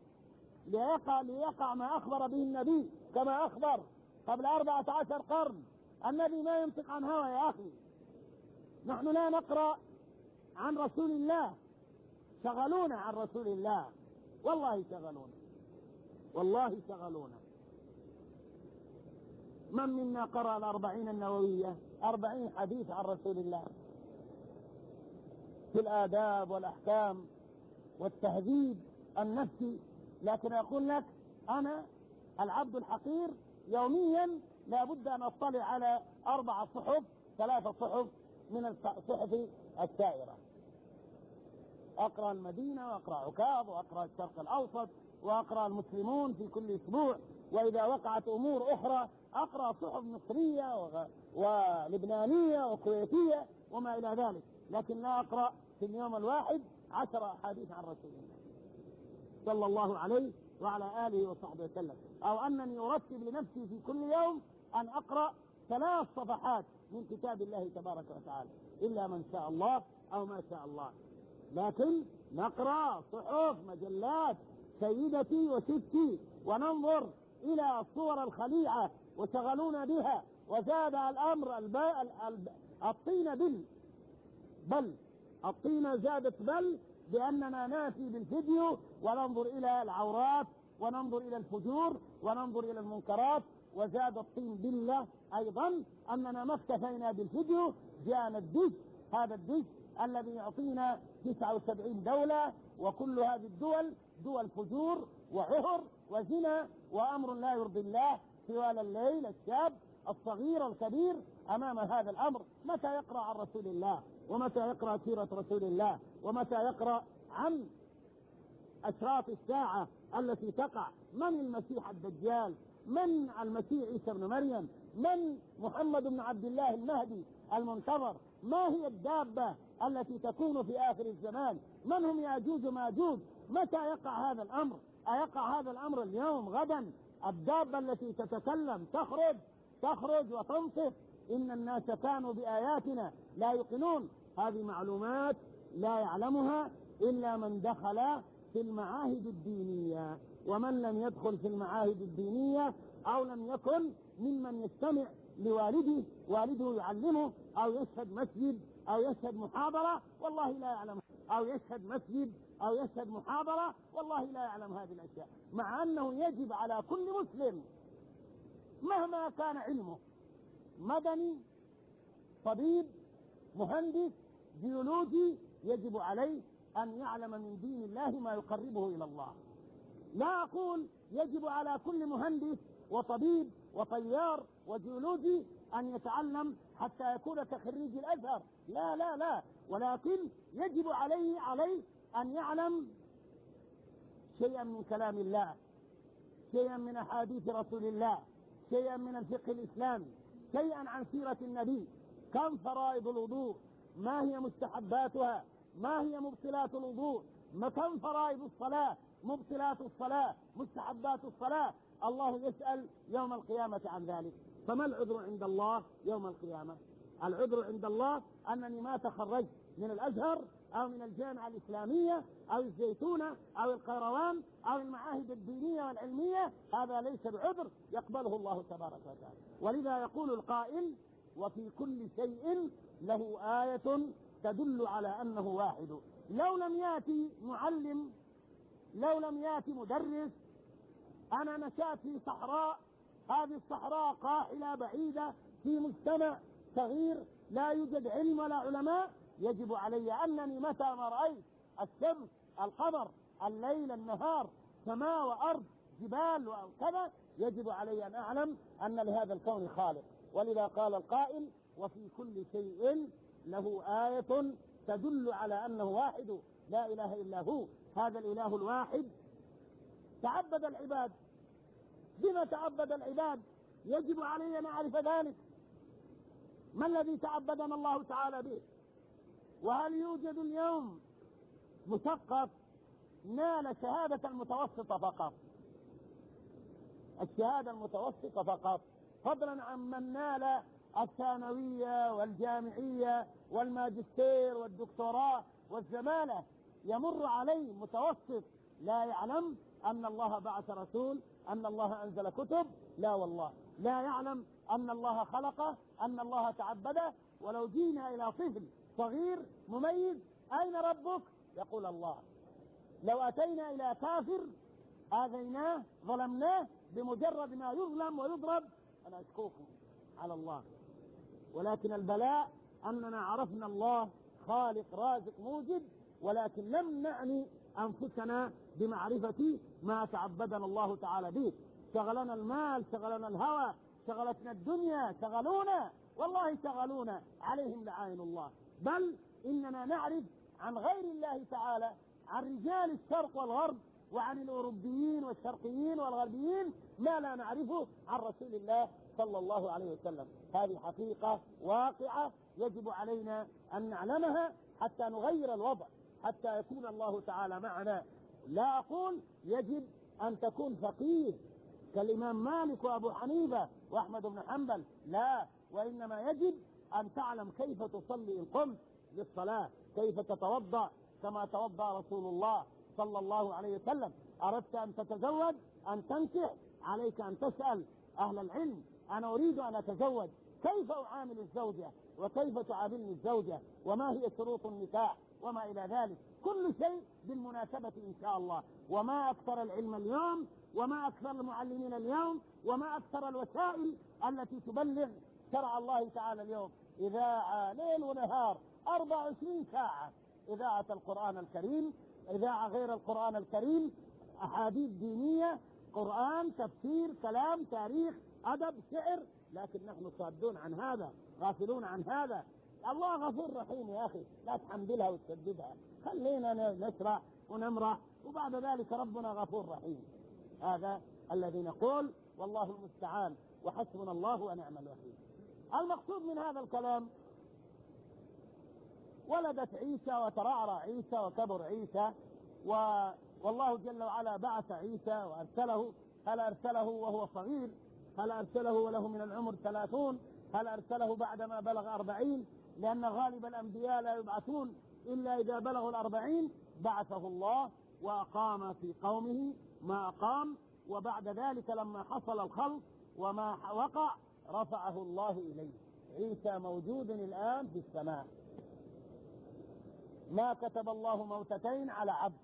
ليقع ليقع ما أخبر به النبي كما أخبر قبل أربعة عشر قرن. النبي ما ينطق عن هوى يا أخي. نحن لا نقرأ عن رسول الله. شغلونا عن رسول الله. والله شغلونا. والله شغلونا. من منا قرأ الأربعين النووية؟ أربعين حديث عن رسول الله. في الآداب والأحكام والتهذيب النفسي. لكن أقول لك أنا العبد الحقير يوميا لابد أن أطلع على أربع صحف ثلاثة صحف من الصحف السائرة. أقرأ المدينة وأقرأ عكاظ وأقرأ الشرق الأوسط وأقرأ المسلمون في كل أسبوع. وإذا وقعت أمور أخرى أقرأ صحف مصرية ولبنانية وكويتية وما إلى ذلك لكن لا أقرأ في اليوم الواحد عشر أحاديث عن رسول الله صلى الله عليه وعلى آله وصحبه وسلم. أو أنني أرتب لنفسي في كل يوم أن أقرأ ثلاث صفحات من كتاب الله تبارك وتعالى إلا من شاء الله أو ما شاء الله. لكن نقرأ صحف مجلات سيدتي وستي وننظر إلى الصور الخليعة وشغلونا بها وزاد الأمر الطين بل بل الطينة زادت بل بأننا نأتي بالفيديو وننظر إلى العورات وننظر إلى الفجور وننظر إلى المنكرات وزاد الطين بالله أيضا أننا ما اكتفينا بالفيديو جاءنا الدش هذا الدش الذي يعطينا 79 دولة وكل هذه الدول دول فجور وعهر وزنا وأمر لا يرضي الله. طوال الليل الشاب الصغير الكبير أمام هذا الأمر. متى يقرأ عن رسول الله؟ ومتى يقرأ سيرة رسول الله؟ ومتى يقرأ عن أشراط الساعة التي تقع؟ من المسيح الدجال؟ من المسيح عيسى بن مريم؟ من محمد بن عبد الله المهدي المنتظر؟ ما هي الدابة التي تكون في آخر الزمان؟ من هم ياجوج وماجوج؟ متى يقع هذا الأمر؟ أيقع هذا الأمر اليوم غدا؟ الدابة التي تتكلم تخرج تخرج وتنصف. إن الناس كانوا بآياتنا لا يوقنون. هذه معلومات لا يعلمها إلا من دخل في المعاهد الدينية. ومن لم يدخل في المعاهد الدينية أو لم يكن ممن يستمع لوالده والده يعلمه أو يشهد مسجد أو يشهد محاضرة والله لا يعلم. أو يشهد مسجد أو يشهد محاضرة والله لا يعلم هذه الأشياء. مع أنه يجب على كل مسلم مهما كان علمه مدني طبيب مهندس جيولوجي يجب عليه أن يعلم من دين الله ما يقربه إلى الله. لا أقول يجب على كل مهندس وطبيب وطيار وجيولوجي أن يتعلم حتى يكون كخريج الأزهر. لا لا لا. ولكن يجب عليه عليه أن يعلم شيئا من كلام الله شيئا من أحاديث رسول الله شيئا من الفقه الإسلامي شيئا عن سيرة النبي. كم فرائض الوضوء؟ ما هي مستحباتها؟ ما هي مبطلات الوضوء؟ ما كم فرائض الصلاة؟ مبطلات الصلاة مستحبات الصلاة. الله يسأل يوم القيامة عن ذلك. فما العذر عند الله يوم القيامة؟ العذر عند الله أنني ما تخرجت من الأزهر أو من الجامعة الإسلامية أو الزيتونة أو القيروان أو المعاهد الدينية والعلمية. هذا ليس بعذر يقبله الله تبارك وتعالى. ولذا يقول القائل وفي كل شيء له آية تدل على أنه واحد لو لم يأتي معلم لو لم يأتي مدرس أنا نشأت في صحراء هذه الصحراء قاحلة بعيدة في مجتمع صغير لا يوجد علم ولا علماء. يجب علي أنني متى ما رأيت الشمس القمر الليل النهار سماء وأرض جبال وكذا يجب علي أن أعلم أن لهذا الكون خالق. ولذا قال القائل وفي كل شيء له آية تدل على أنه واحد لا إله إلا هو. هذا الإله الواحد. تعبد العباد بما تعبد العباد. يجب علينا أن نعرف ذلك. ما الذي تعبدنا الله تعالى به؟ وهل يوجد اليوم مثقف نال شهادة المتوسطة فقط؟ الشهادة المتوسطة فقط. فضلا عن من نال الثانوية والجامعية والماجستير والدكتوراه والزمالة. يمر عليه متوسط. لا يعلم أن الله بعث رسول أن الله أنزل كتب؟ لا والله. لا يعلم أن الله خلقه أن الله تعبده ولو جينا إلى طفل صغير مميز أين ربك؟ يقول الله. لو أتينا إلى كافر آذيناه ظلمناه بمجرد ما يظلم ويضرب. أنا أشكوكم على الله. ولكن البلاء أننا عرفنا الله خالق رازق موجد ولكن لم نعني أنفسنا بمعرفة ما تعبدنا الله تعالى به. شغلنا المال شغلنا الهوى شغلتنا الدنيا شغلونا. والله شغلونا عليهم لعائن الله. بل إننا نعرف عن غير الله تعالى عن رجال الشرق والغرب وعن الأوروبيين والشرقيين والغربيين ما لا نعرفه عن رسول الله صلى الله عليه وسلم. هذه حقيقة واقعة يجب علينا أن نعلمها حتى نغير الوضع. حتى يكون الله تعالى معنا. لا أقول يجب أن تكون فقيه كالإمام مالك وأبو حنيفة وأحمد بن حنبل لا. وإنما يجب أن تعلم كيف تصلي إن قمت للصلاة كيف تتوضأ كما توضأ رسول الله صلى الله عليه وسلم. أردت أن تتزوج؟ أن تنكح؟ عليك أن تسأل أهل العلم. أنا أريد أن أتزوج. كيف أعامل الزوجة؟ وكيف تعاملني الزوجة؟ وما هي شروط النكاح؟ وما إلى ذلك. كل شيء بالمناسبة إن شاء الله. وما أكثر العلم اليوم وما أكثر المعلمين اليوم وما أكثر الوسائل التي تبلغ شرع الله تعالى اليوم. إذاعة ليل ونهار 24 ساعة. إذاعة القرآن الكريم إذاعة غير القرآن الكريم أحاديث دينية قرآن تفسير كلام تاريخ أدب شعر. لكن نحن صادون عن هذا غافلون عن هذا. الله غفور رحيم يا أخي. لا تحملها وتسددها. خلينا نشرح ونمرح وبعد ذلك ربنا غفور رحيم. هذا الذي نقول والله المستعان. وحسبنا الله ونعم الوكيل. المقصود من هذا الكلام ولدت عيسى وترعرع عيسى وكبر عيسى و والله جل وعلا بعث عيسى وأرسله. هل أرسله وهو صغير؟ هل أرسله وله من العمر ثلاثون؟ هل أرسله بعدما بلغ أربعين؟ لأن غالب الأنبياء لا يبعثون إلا إذا بلغوا الأربعين بعثه الله وأقام في قومه ما أقام وبعد ذلك لما حصل الخلق وما وقع رفعه الله إليه. عيسى موجود الآن في السماء. ما كتب الله موتتين على عبد.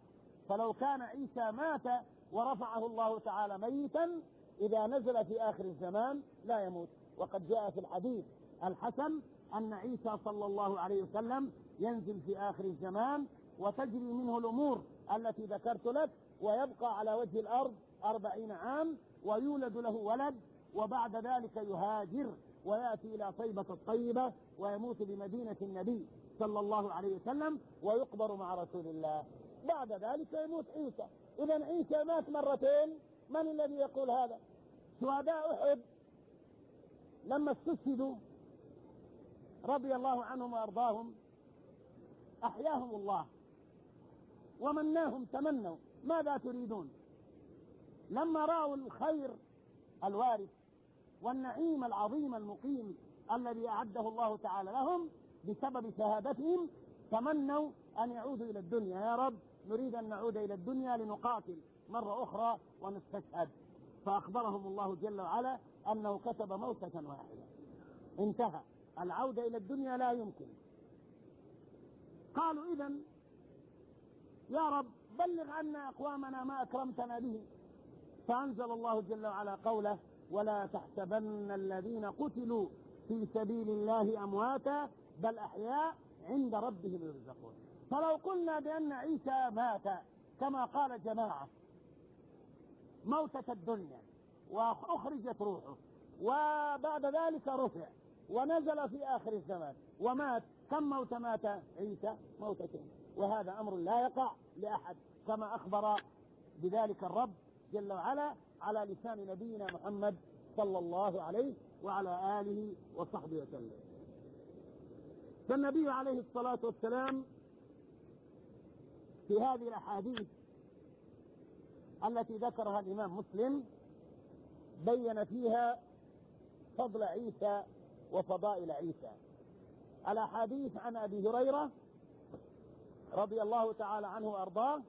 فلو كان عيسى مات ورفعه الله تعالى ميتا إذا نزل في آخر الزمان لا يموت. وقد جاء في الحديث الحسن أن عيسى صلى الله عليه وسلم ينزل في آخر الزمان وتجري منه الأمور التي ذكرت لك ويبقى على وجه الأرض أربعين عام ويولد له ولد وبعد ذلك يهاجر ويأتي إلى طيبة الطيبة ويموت بمدينة النبي صلى الله عليه وسلم ويقبر مع رسول الله. بعد ذلك يموت عيسى. إذا عيسى مات مرتين. من الذي يقول هذا؟ شهداء أحد. لما استشهدوا رضي الله عنهم وأرضاهم أحياهم الله ومناهم تمنوا ماذا تريدون؟ لما رأوا الخير الوارث والنعيم العظيم المقيم الذي أعده الله تعالى لهم بسبب شهادتهم تمنوا أن يعودوا إلى الدنيا. يا رب نريد أن نعود إلى الدنيا لنقاتل مرة أخرى ونستشهد. فأخبرهم الله جل وعلا أنه كتب موتة واحدة. انتهى. العودة إلى الدنيا لا يمكن. قالوا إذا يا رب بلغ عنا أقوامنا ما أكرمتنا به. فأنزل الله جل وعلا قوله ولا تحسبن الذين قتلوا في سبيل الله أمواتا بل أحياء عند ربهم يرزقون. فلو قلنا بأن عيسى مات كما قال جماعة موتة الدنيا وأخرجت روحه وبعد ذلك رفع. ونزل في آخر الزمان. ومات. كم موت مات؟ عيسى موتتين. وهذا أمر لا يقع لأحد. كما أخبر بذلك الرب جل وعلا على لسان نبينا محمد صلى الله عليه وعلى آله وصحبه وسلم. فالنبي عليه الصلاة والسلام في هذه الأحاديث التي ذكرها الإمام مسلم بين فيها فضل عيسى وفضائل عيسى. الأحاديث عن أبي هريرة رضي الله تعالى عنه وأرضاه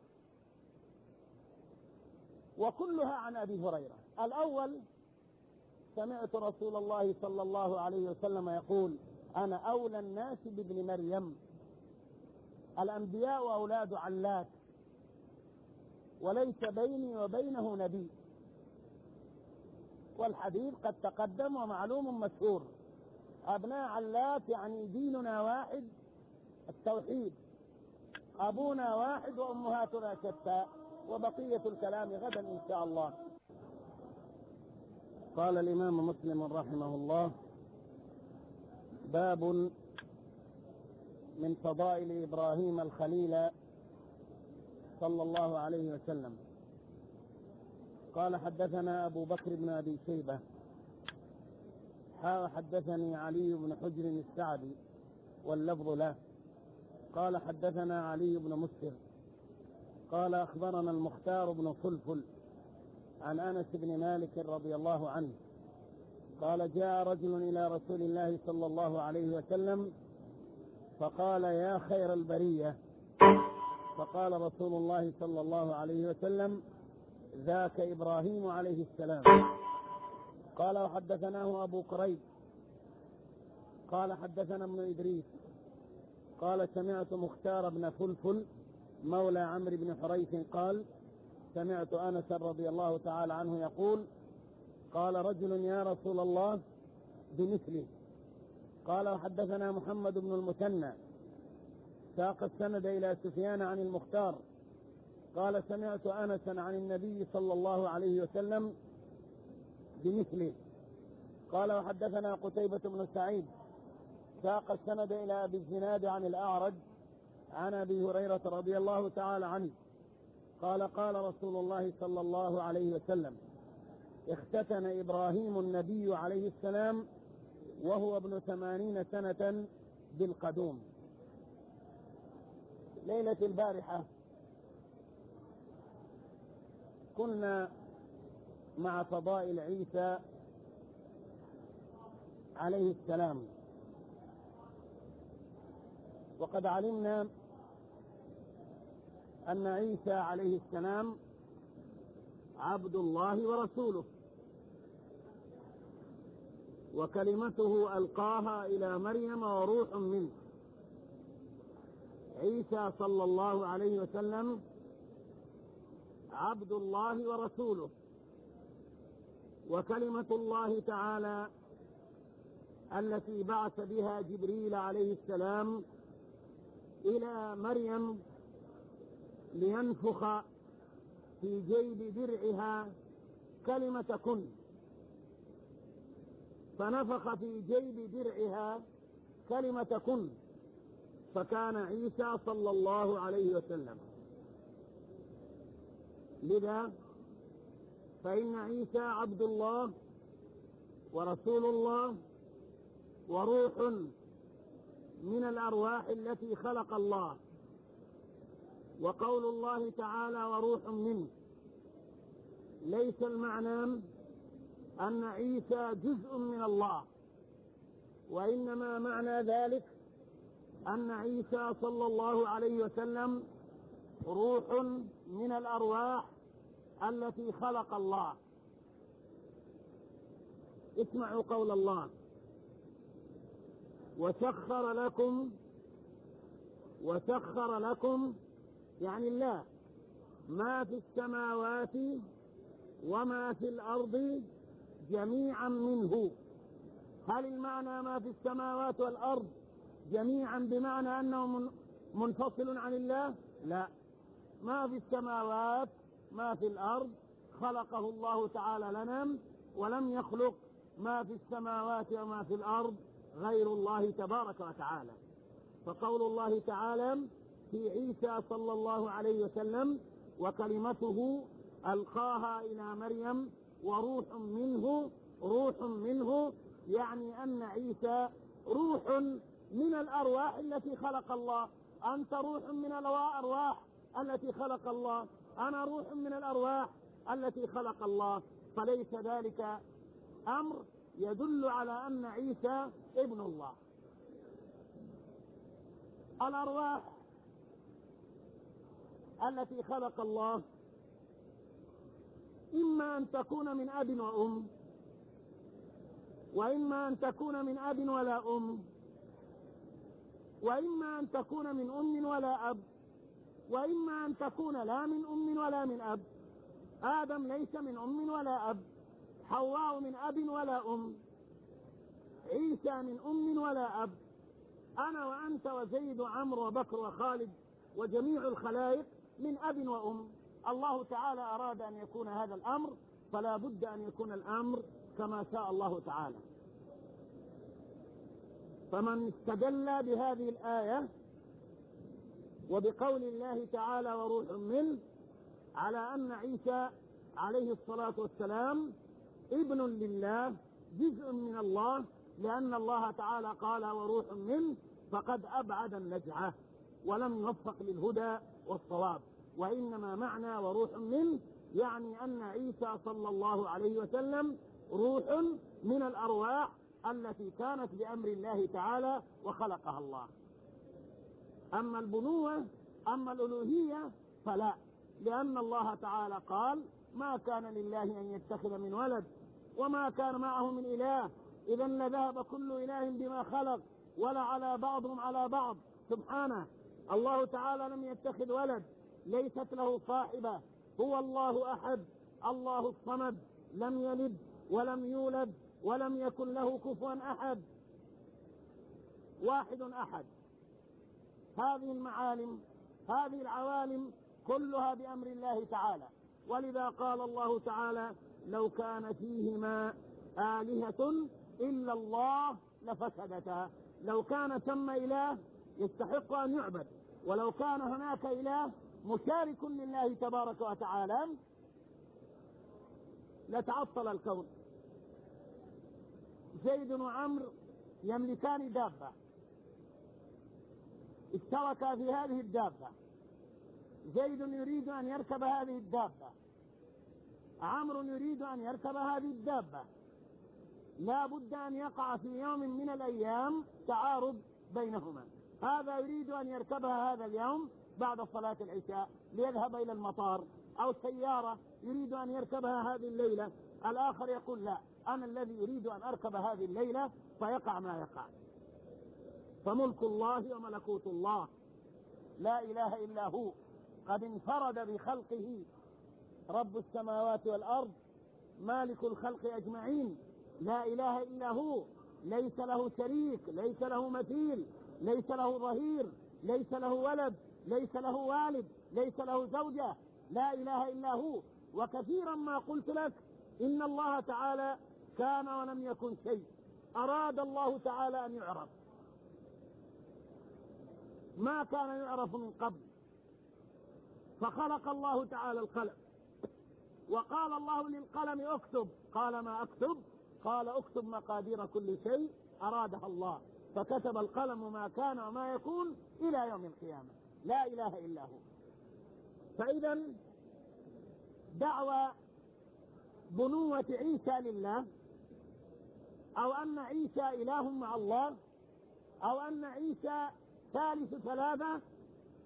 وكلها عن أبي هريرة. الأول سمعت رسول الله صلى الله عليه وسلم يقول أنا أولى الناس بابن مريم. الأنبياء أولاد علات وليس بيني وبينه نبي. والحديث قد تقدم ومعلوم مشهور. أبناء علات يعني ديننا واحد التوحيد. أبونا واحد وأمهاتنا شتى وبقية الكلام غدا إن شاء الله. قال الإمام مسلم رحمه الله باب من فضائل إبراهيم الخليل صلى الله عليه وسلم. قال حدثنا أبو بكر بن أبي شيبة حدثني علي بن حجر السعدي واللفظ له. قال حدثنا علي بن مسر قال أخبرنا المختار بن فلفل عن أنس بن مالك رضي الله عنه. قال جاء رجل إلى رسول الله صلى الله عليه وسلم فقال يا خير البرية. فقال رسول الله صلى الله عليه وسلم ذاك إبراهيم عليه السلام. قال وحدثناه أبو قريب. قال حدثنا ابن إدريس. قال سمعت مختار بن فلفل مولى عمرو بن حريث قال سمعت أنس رضي الله تعالى عنه يقول قال رجل يا رسول الله بمثله. قال وحدثنا محمد بن المثنى. ساق السند إلى سفيان عن المختار. قال سمعت انسا عن النبي صلى الله عليه وسلم بمثله. قال وحدثنا قتيبة بن سعيد ساق السند إلى أبي الزناد عن الأعرج عن أبي هريرة رضي الله تعالى عنه. قال قال رسول الله صلى الله عليه وسلم اختتن إبراهيم النبي عليه السلام وهو ابن ثمانين سنة بالقدوم. ليلة البارحة كنا مع فضائل عيسى عليه السلام. وقد علمنا أن عيسى عليه السلام عبد الله ورسوله. وكلمته ألقاها إلى مريم وروح منه. عيسى صلى الله عليه وسلم عبد الله ورسوله. وكلمة الله تعالى التي بعث بها جبريل عليه السلام إلى مريم لينفخ في جيب درعها كلمة كن. فنفخ في جيب درعها كلمة كن. فكان عيسى صلى الله عليه وسلم. لذا فإن عيسى عبد الله ورسول الله وروح من الأرواح التي خلق الله وقول الله تعالى وروح منه. ليس المعنى أن عيسى جزء من الله وإنما معنى ذلك أن عيسى صلى الله عليه وسلم روح من الأرواح التي خلق الله. اسمعوا قول الله. وسخر لكم وسخر لكم يعني الله ما في السماوات وما في الأرض جميعا منه. هل المعنى ما في السماوات والأرض جميعا بمعنى أنه منفصل عن الله؟ لا. ما في السماوات ما في الأرض خلقه الله تعالى لنا ولم يخلق ما في السماوات وما في الأرض غير الله تبارك وتعالى. فقول الله تعالى في عيسى صلى الله عليه وسلم وكلمته ألقاها إلى مريم وروح منه روح منه يعني أن عيسى روح من الأرواح التي خلق الله. أنت روح من الأرواح التي خلق الله. أنا روح من الأرواح التي خلق الله فليس ذلك أمر يدل على أن عيسى ابن الله. الأرواح التي خلق الله إما أن تكون من أب وأم وإما أن تكون من أب ولا أم وإما أن تكون من أم ولا أب. وإما أن تكون لا من أم ولا من أب. آدم ليس من أم ولا أب. حواء من أب ولا أم. عيسى من أم ولا أب. أنا وأنت وزيد وعمرو وبكر وخالد وجميع الخلائق من أب وأم. الله تعالى أراد أن يكون هذا الأمر فلا بد أن يكون الأمر كما شاء الله تعالى. فمن استدل بهذه الآية وبقول الله تعالى وروح منه على أن عيسى عليه الصلاة والسلام ابن لله جزء من الله لأن الله تعالى قال وروح منه فقد أبعد النجعة ولم يوفق للهدى والصواب. وإنما معنى وروح منه يعني أن عيسى صلى الله عليه وسلم روح من الأرواح التي كانت بأمر الله تعالى وخلقها الله. أما البنوة أما الألوهية فلا. لأن الله تعالى قال ما كان لله أن يتخذ من ولد وما كان معه من إله. إذا لذهب كل إله بما خلق ولا على بعضهم على بعض. سبحانه. الله تعالى لم يتخذ ولد ليست له صاحبة. هو الله أحد الله الصمد لم يلد ولم يولد ولم يكن له كفوا أحد. واحد أحد. هذه المعالم هذه العوالم كلها بأمر الله تعالى. ولذا قال الله تعالى لو كان فيهما آلهة إلا الله لفسدتا لو كان ثم إله يستحق أن يعبد ولو كان هناك إله مشارك لله تبارك وتعالى لتعطل الكون. زيد وعمر يملكان دابة. اشتركا في هذه الدابة. زيد يريد أن يركب هذه الدابة. عمرو يريد أن يركب هذه الدابة. لا بد أن يقع في يوم من الأيام تعارض بينهما. هذا يريد أن يركبها هذا اليوم بعد صلاة العشاء ليذهب إلى المطار أو سيارة يريد أن يركبها هذه الليلة. الآخر يقول لا أنا الذي أريد أن أركب هذه الليلة فيقع ما يقع. فملك الله وملكوت الله. لا إله إلا هو. قد انفرد بخلقه رب السماوات والأرض مالك الخلق أجمعين. لا إله إلا هو. ليس له شريك ليس له مثيل ليس له ظهير ليس له ولد ليس له والد ليس له زوجة. لا إله إلا هو. وكثيرا ما قلت لك إن الله تعالى كان ولم يكن شيء. أراد الله تعالى أن يعرف ما كان يعرف من قبل. فخلق الله تعالى القلم. وقال الله للقلم اكتب. قال ما اكتب؟ قال اكتب مقادير كل شيء ارادها الله. فكتب القلم ما كان وما يكون إلى يوم القيامة. لا اله الا هو. فإذا دعوى بنوة عيسى لله أو أن عيسى إله مع الله أو أن عيسى ثالث ثلاثة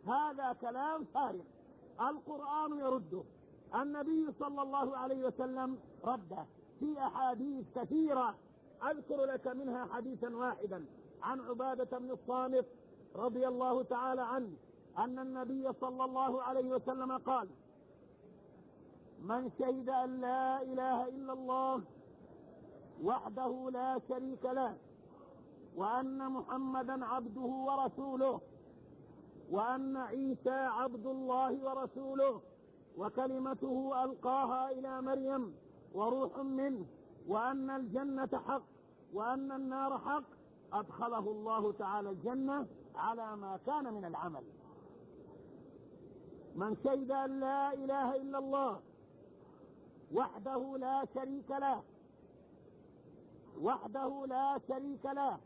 هذا كلام فارغ. القرآن يرده. النبي صلى الله عليه وسلم رده في أحاديث كثيرة. أذكر لك منها حديثا واحدا عن عبادة بن الصامت رضي الله تعالى عنه أن النبي صلى الله عليه وسلم قال من شهد أن لا إله إلا الله وحده لا شريك له وأن محمدا عبده ورسوله وأن عيسى عبد الله ورسوله وكلمته ألقاها إلى مريم وروح منه وأن الجنة حق وأن النار حق. أدخله الله تعالى الجنة على ما كان من العمل. من شهد أن لا إله إلا الله وحده لا شريك له وحده لا شريك له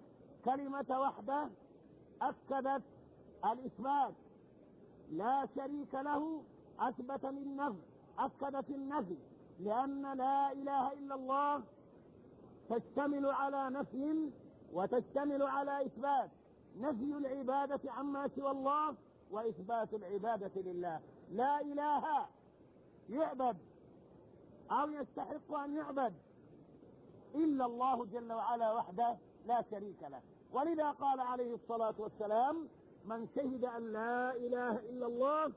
كلمة وحده أكدت الإثبات. لا شريك له أثبت للنفي أكدت النفي لأن لا إله إلا الله تشتمل على نفي وتشتمل على إثبات. نفي العبادة عما سوى الله وإثبات العبادة لله. لا إله يعبد أو يستحق أن يعبد إلا الله جل وعلا وحده لا شريك له. ولذا قال عليه الصلاة والسلام من شهد أن لا إله إلا الله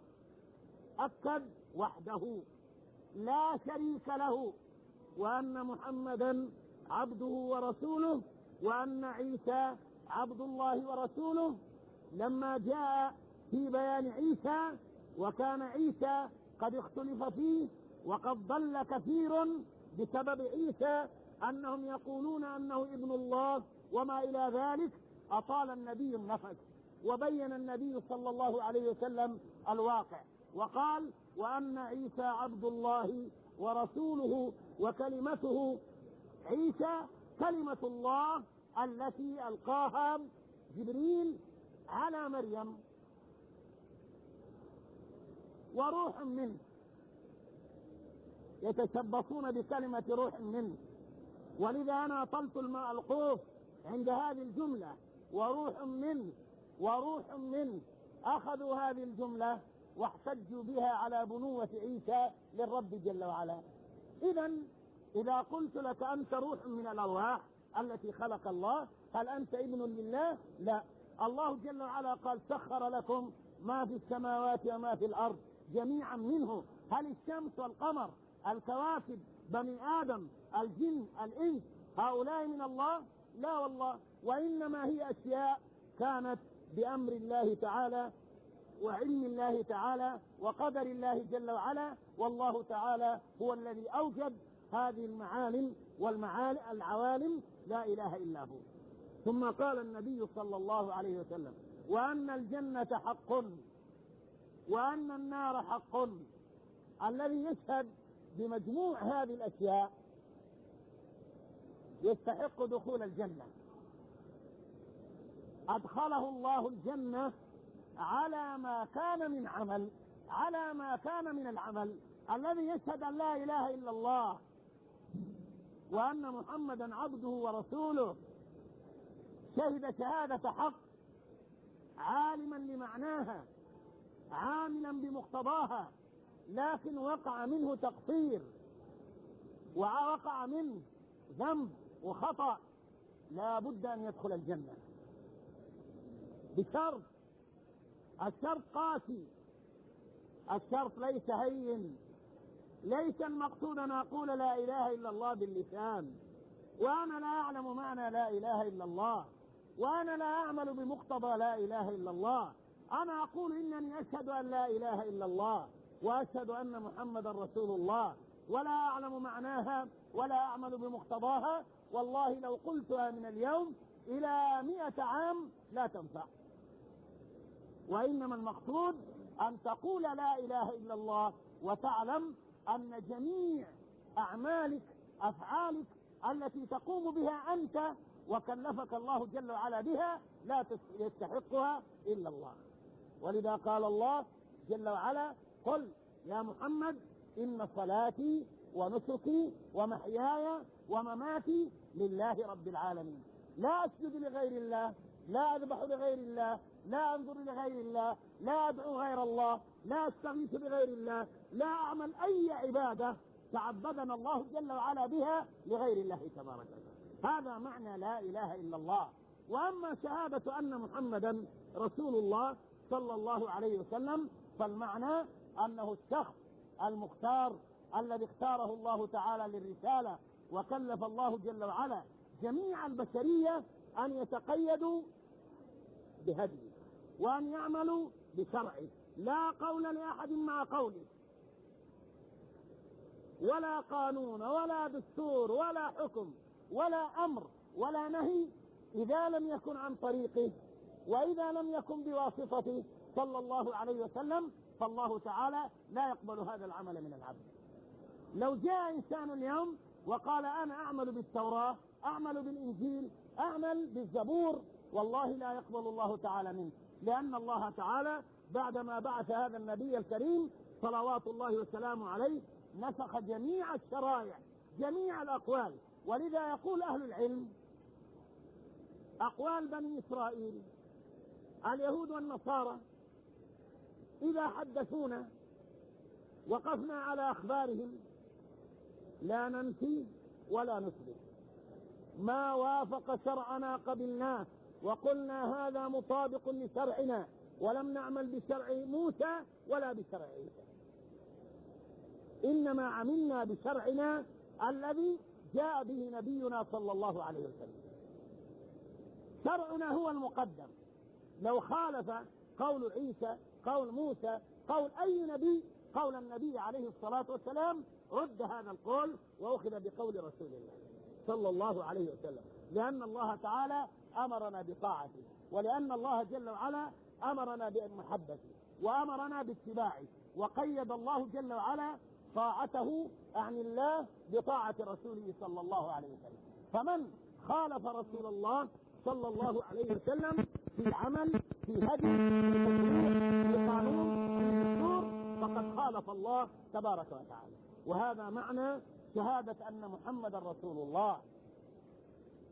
أكد وحده لا شريك له وأن محمدا عبده ورسوله وأن عيسى عبد الله ورسوله. لما جاء في بيان عيسى وكان عيسى قد اختلف فيه وقد ضل كثير بسبب عيسى أنهم يقولون أنه ابن الله. وما إلى ذلك أطال النبي النفس وبين النبي صلى الله عليه وسلم الواقع وقال وأن عيسى عبد الله ورسوله وكلمته عيسى كلمة الله التي ألقاها جبريل على مريم وروح منه يتشبصون بكلمة روح منه ولذا أنا أطلت الماء القوف عند هذه الجملة وروح منه وروح منه. أخذوا هذه الجملة واحتجوا بها على بنوة عيسى للرب جل وعلا. إذا إذا قلت لك أنت روح من الأرواح التي خلق الله هل أنت ابن لله؟ لا. الله جل وعلا قال سخر لكم ما في السماوات وما في الأرض جميعا منه. هل الشمس والقمر الكواكب بني آدم الجن الإنس هؤلاء من الله؟ لا والله وإنما هي أشياء كانت بأمر الله تعالى وعلم الله تعالى وقدر الله جل وعلا والله تعالى هو الذي أوجد هذه المعالم والمعالم العوالم لا إله إلا هو. ثم قال النبي صلى الله عليه وسلم وأن الجنة حق وأن النار حق. الذي يشهد بمجموع هذه الأشياء يستحق دخول الجنة. أدخله الله الجنة على ما كان من عمل على ما كان من العمل. الذي يشهد أن لا إله إلا الله وأن محمدا عبده ورسوله. شهد شهادة حق عالما لمعناها عاملا بمقتضاها لكن وقع منه تقصير ووقع منه ذنب. وخطأ لا بد أن يدخل الجنة. بشرط الشرط قاسي. الشرط ليس هين. ليس المقصود أن أقول لا إله إلا الله باللسان. وأنا لا أعلم معنى لا إله إلا الله. وأنا لا أعمل بمقتضى لا إله إلا الله. أنا أقول إنني أشهد أن لا إله إلا الله. وأشهد أن محمدا رسول الله. ولا أعلم معناها ولا أعمل بمقتضاها. والله لو قلتها من اليوم إلى مئة عام لا تنفع. وإنما المقصود أن تقول لا إله إلا الله وتعلم أن جميع أعمالك أفعالك التي تقوم بها أنت وكلفك الله جل وعلا بها لا يستحقها إلا الله. ولذا قال الله جل وعلا قل يا محمد إن صلاتي ونسكي ومحياي ومماتي لله رب العالمين. لا أسجد لغير الله لا أذبح لغير الله لا أنظر لغير الله لا أدعو غير الله لا أستغيث بغير الله لا أعمل أي عبادة تعبدنا الله جل وعلا بها لغير الله تبارك وتعالى. هذا معنى لا إله إلا الله. وأما شهادة أن محمدا رسول الله صلى الله عليه وسلم فالمعنى أنه الشخص المختار الذي اختاره الله تعالى للرسالة وكلف الله جل وعلا جميع البشرية أن يتقيدوا بهديه وأن يعملوا بشرعه. لا قول لأحد مع قوله ولا قانون ولا دستور ولا حكم ولا أمر ولا نهي إذا لم يكن عن طريقه وإذا لم يكن بواسطته صلى الله عليه وسلم فالله تعالى لا يقبل هذا العمل من العبد. لو جاء إنسان اليوم وقال أنا أعمل بالتوراة أعمل بالإنجيل أعمل بالزبور والله لا يقبل الله تعالى منه. لأن الله تعالى بعدما بعث هذا النبي الكريم صلوات الله وسلامه عليه نسخ جميع الشرائع جميع الأقوال. ولذا يقول أهل العلم أقوال بني إسرائيل اليهود والنصارى إذا حدثونا وقفنا على أخبارهم لا ننفي ولا نثبت. ما وافق شرعنا قبلناه وقلنا هذا مطابق لشرعنا ولم نعمل بشرع موسى ولا بشرع عيسى. إنما عملنا بشرعنا الذي جاء به نبينا صلى الله عليه وسلم. شرعنا هو المقدم. لو خالف قول عيسى قول موسى قول أي نبي قول النبي عليه الصلاة والسلام رد هذا القول وأخذ بقول رسول الله صلى الله عليه وسلم. لأن الله تعالى أمرنا بطاعته ولأن الله جل وعلا أمرنا بمحبته وأمرنا باتباعه وقيد الله جل وعلا طاعته عن الله بطاعة رسوله صلى الله عليه وسلم. فمن خالف رسول الله صلى الله عليه وسلم في عمل في هدي في قانون فقد خالف الله تبارك وتعالى. وهذا معنى شهادة أن محمدا رسول الله.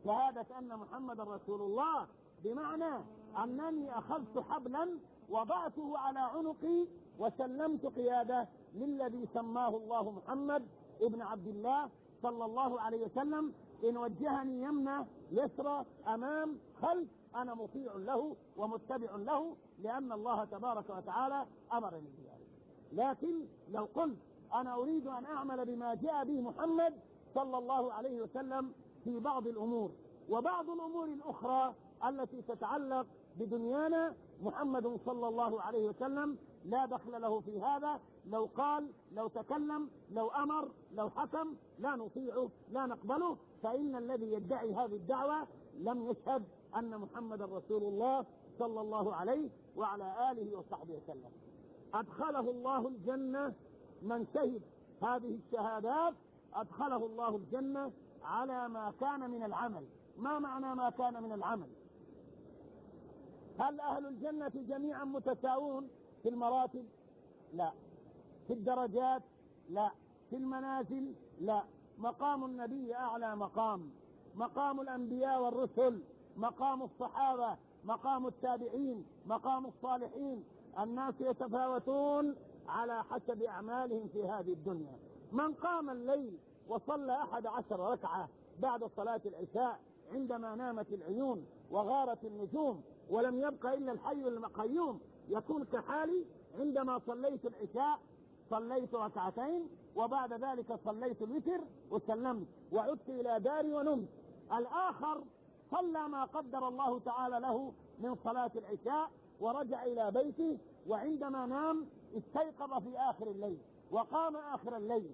شهادة أن محمدا رسول الله بمعنى أنني أخذت حبلا وضعته على عنقي وسلمت قيادة للذي سماه الله محمد ابن عبد الله صلى الله عليه وسلم. إن وجهني يمنى يسرى أمام خلف أنا مطيع له ومتبع له لأن الله تبارك وتعالى أمرني بذلك. لكن لو قلت أنا أريد أن أعمل بما جاء به محمد صلى الله عليه وسلم في بعض الأمور وبعض الأمور الأخرى التي تتعلق بدنيانا محمد صلى الله عليه وسلم لا دخل له في هذا. لو قال لو تكلم لو أمر لو حكم لا نطيعه لا نقبله فإن الذي يدعي هذه الدعوة لم يشهد أن محمدا رسول الله صلى الله عليه وعلى آله وصحبه وسلم. أدخله الله الجنة من شهد هذه الشهادات أدخله الله الجنة على ما كان من العمل. ما معنى ما كان من العمل؟ هل أهل الجنة جميعا متساوون في المراتب؟ لا. في الدرجات؟ لا. في المنازل؟ لا. مقام النبي أعلى مقام. مقام الأنبياء والرسل. مقام الصحابة. مقام التابعين. مقام الصالحين. الناس يتفاوتون على حسب أعمالهم في هذه الدنيا. من قام الليل وصلى أحد عشر ركعة بعد صلاة العشاء عندما نامت العيون وغارت النجوم ولم يبق إلا الحي القيوم يكون كحالي عندما صليت العشاء صليت ركعتين وبعد ذلك صليت الوتر وسلمت وعدت إلى داري ونمت. الآخر صلى ما قدر الله تعالى له من صلاة العشاء ورجع إلى بيته وعندما نام استيقظ في آخر الليل وقام آخر الليل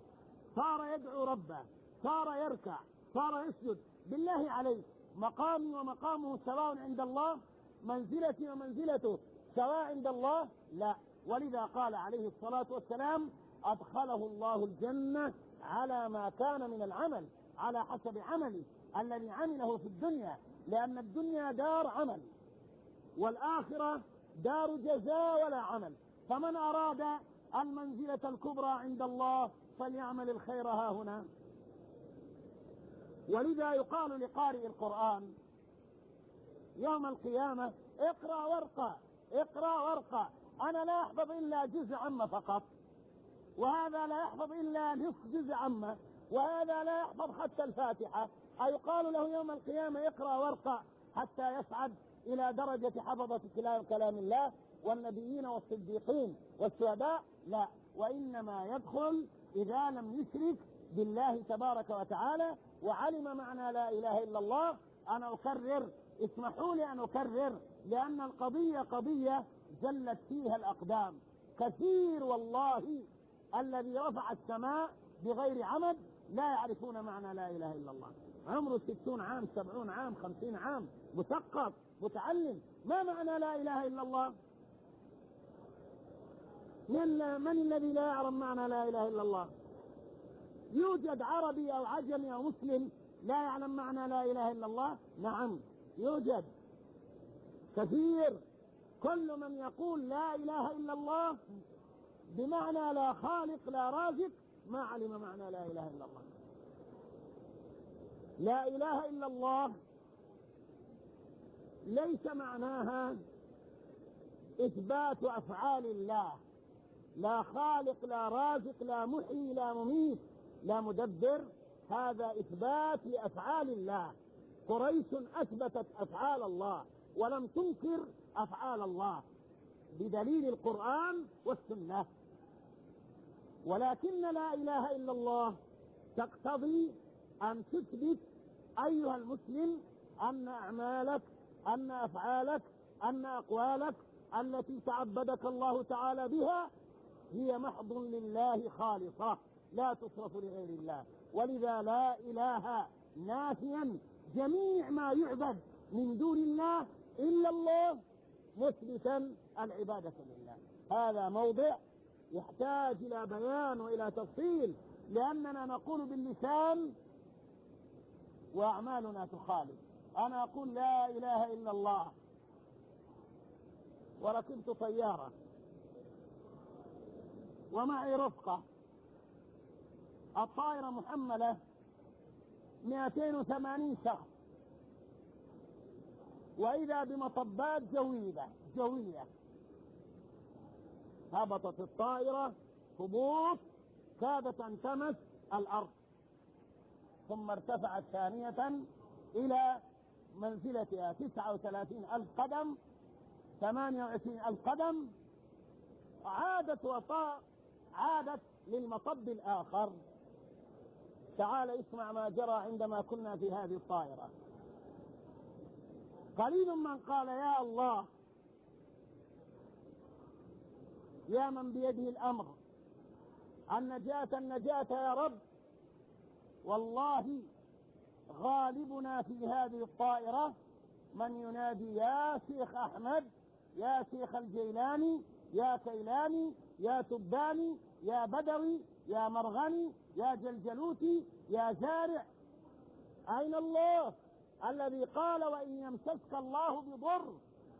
صار يدعو ربه صار يركع صار يسجد بالله عليك مقامي ومقامه سواء عند الله منزلتي ومنزلته سواء عند الله لا. ولذا قال عليه الصلاة والسلام أدخله الله الجنة على ما كان من العمل على حسب عمله الذي عمله في الدنيا لأن الدنيا دار عمل. والآخرة دار جزاء ولا عمل. فمن أراد المنزلة الكبرى عند الله فليعمل الخير ها هنا. ولذا يقال لقارئ القرآن يوم القيامة اقرأ وارقى اقرأ وارقى أنا لا أحفظ إلا جزء عما فقط وهذا لا يحفظ إلا نصف جزء عما وهذا لا يحفظ حتى الفاتحة. أيقال له يوم القيامة اقرأ وارقى حتى يصعد؟ إلى درجة حفظة كلام, كلام الله والنبيين والصديقين والشهداء؟ لا. وإنما يدخل إذا لم يشرك بالله تبارك وتعالى وعلم معنى لا إله إلا الله. أنا أكرر اسمحوا لي أن أكرر لأن القضية قضية زلت فيها الأقدام. كثير والله الذي رفع السماء بغير عمد لا يعرفون معنى لا إله إلا الله. عمره ستون عام سبعون عام خمسين عام مثقف متعلم. ما معنى لا إله إلا الله؟ من, من الذي لا يعلم معنى لا إله إلا الله؟ يوجد عربي أو عجمي أو مسلم لا يعلم معنى لا إله إلا الله؟ نعم يوجد. كثير. كل من يقول لا إله إلا الله بمعنى لا خالق لا رازق ما علم معنى لا إله إلا الله. لا إله إلا الله. ليس معناها إثبات أفعال الله. لا خالق لا رازق لا محيي لا مميت لا مدبر. هذا إثبات لأفعال الله. قريش أثبتت أفعال الله ولم تنكر أفعال الله بدليل القرآن والسنة. ولكن لا إله إلا الله تقتضي أن تثبت أيها المسلم أن أعمالك أن أفعالك أن أقوالك التي تعبدك الله تعالى بها هي محض لله خالصة لا تصرف لغير الله. ولذا لا إله نافيا جميع ما يعبد من دون الله إلا الله مثبتا العبادة لله. هذا موضع يحتاج إلى بيان وإلى تفصيل لأننا نقول باللسان وأعمالنا تخالف. أنا أقول لا إله إلا الله. وركبت طيارة. ومعي رفقة. الطائرة محملة 280 شخص. وإذا بمطبات جوية جوية. هبطت الطائرة هبوط كادت أن تمس الأرض. ثم ارتفعت ثانية إلى منزلتها تسعة وثلاثين ألف قدم ثمانية وعشرين ألف قدم. عادت وطاء عادت للمطب الآخر. تعال اسمع ما جرى عندما كنا في هذه الطائرة. قليل من قال يا الله يا من بيده الأمر النجاة النجاة يا رب والله غالبنا في هذه الطائرة من ينادي يا شيخ أحمد يا شيخ الجيلاني يا كيلاني يا تباني يا بدوي يا مرغني يا جلجلوتي يا زارع أين الله الذي قال وإن يمسسك الله بضر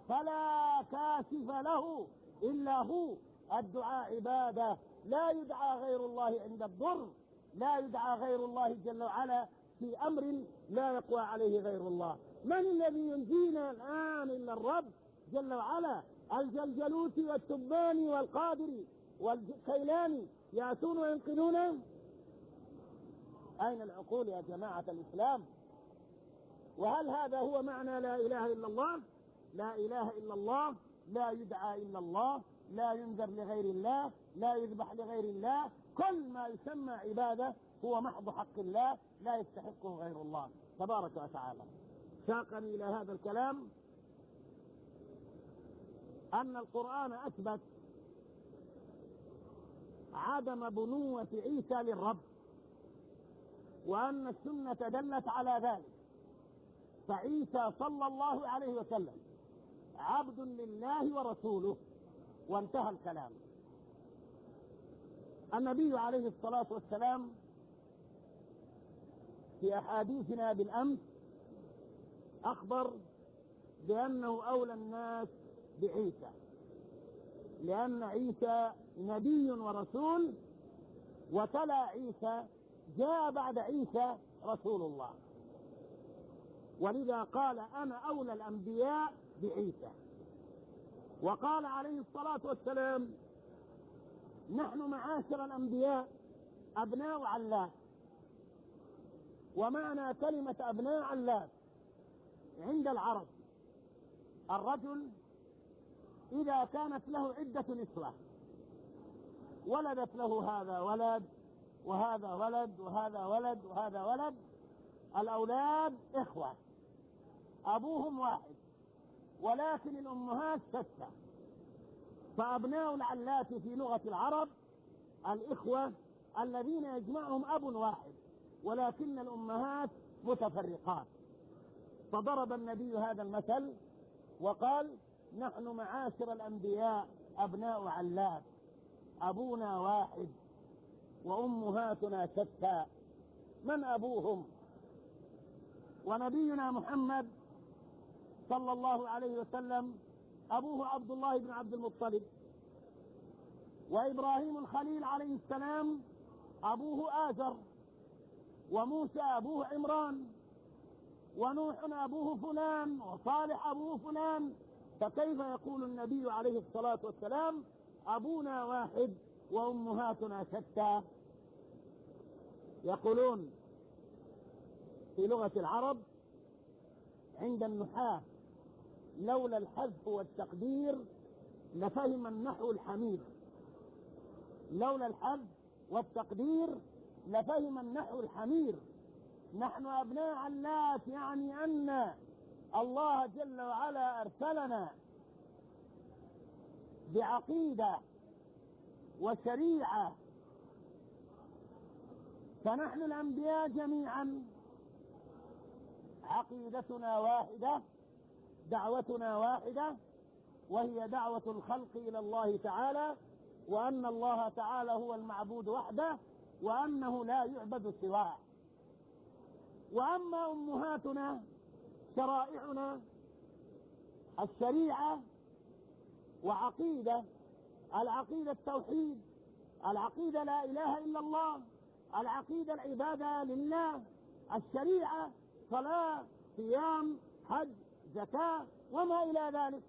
فلا كاشف له إلا هو. الدعاء عبادة لا يدعى غير الله عند الضر. لا يدعى غير الله جل وعلا في أمر لا يقوى عليه غير الله. من الذي ينجينا الآن إلا الرب جل وعلا؟ الجلجلوت والتباني والقادري والكيلاني يأتون وينقلون أين العقول يا جماعة الإسلام؟ وهل هذا هو معنى لا إله إلا الله؟ لا إله إلا الله لا يدعى إلا الله لا ينذر لغير الله لا يذبح لغير الله كل ما يسمى عبادة هو محض حق الله لا يستحقه غير الله. تبارك وتعالى. ساقني إلى هذا الكلام أن القرآن أثبت عدم بنوة عيسى للرب وأن السنة دلت على ذلك. فعيسى صلى الله عليه وسلم عبد لله ورسوله وانتهى الكلام. النبي عليه الصلاة والسلام في أحاديثنا بالأمس أخبر بأنه أولى الناس بعيسى لأن عيسى نبي ورسول وتلا عيسى جاء بعد عيسى رسول الله. ولذا قال أنا أولى الأنبياء بعيسى. وقال عليه الصلاة والسلام نحن معاشر الأنبياء أبناء علات ومعنى كلمة أبناء علات عند العرب. الرجل إذا كانت له عدة نسوة ولدت له هذا ولد وهذا ولد وهذا ولد وهذا ولد. الأولاد إخوة أبوهم واحد ولكن الأمهات شتى فأبناء العلات في لغة العرب الإخوة الذين يجمعهم أب واحد ولكن الأمهات متفرقات. فضرب النبي هذا المثل وقال نحن معاشر الأنبياء أبناء علات أبونا واحد وأمهاتنا شتى. من أبوهم؟ ونبينا محمد صلى الله عليه وسلم أبوه عبد الله بن عبد المطلب. وإبراهيم الخليل عليه السلام أبوه آزر وموسى أبوه عمران ونوح أبوه فلان وصالح أبوه فلان. فكيف يقول النبي عليه الصلاة والسلام؟ أبونا واحد وأمهاتنا شتى. يقولون في لغة العرب عند النحاة لولا الحذف والتقدير لفهم النحو الحميد. لولا الحذف والتقدير لفهم النحو الحمير نحن أبناء علات يعني أن الله جل وعلا أرسلنا بعقيدة وشريعة. فنحن الأنبياء جميعا. عقيدتنا واحدة. دعوتنا واحدة وهي دعوة الخلق إلى الله تعالى وأن الله تعالى هو المعبود وحده وأنه لا يعبد سواه. وأما أمهاتنا شرائعنا الشريعة وعقيدة العقيدة التوحيد العقيدة لا إله إلا الله العقيدة العبادة لله الشريعة صلاة صيام حج زكاة وما إلى ذلك.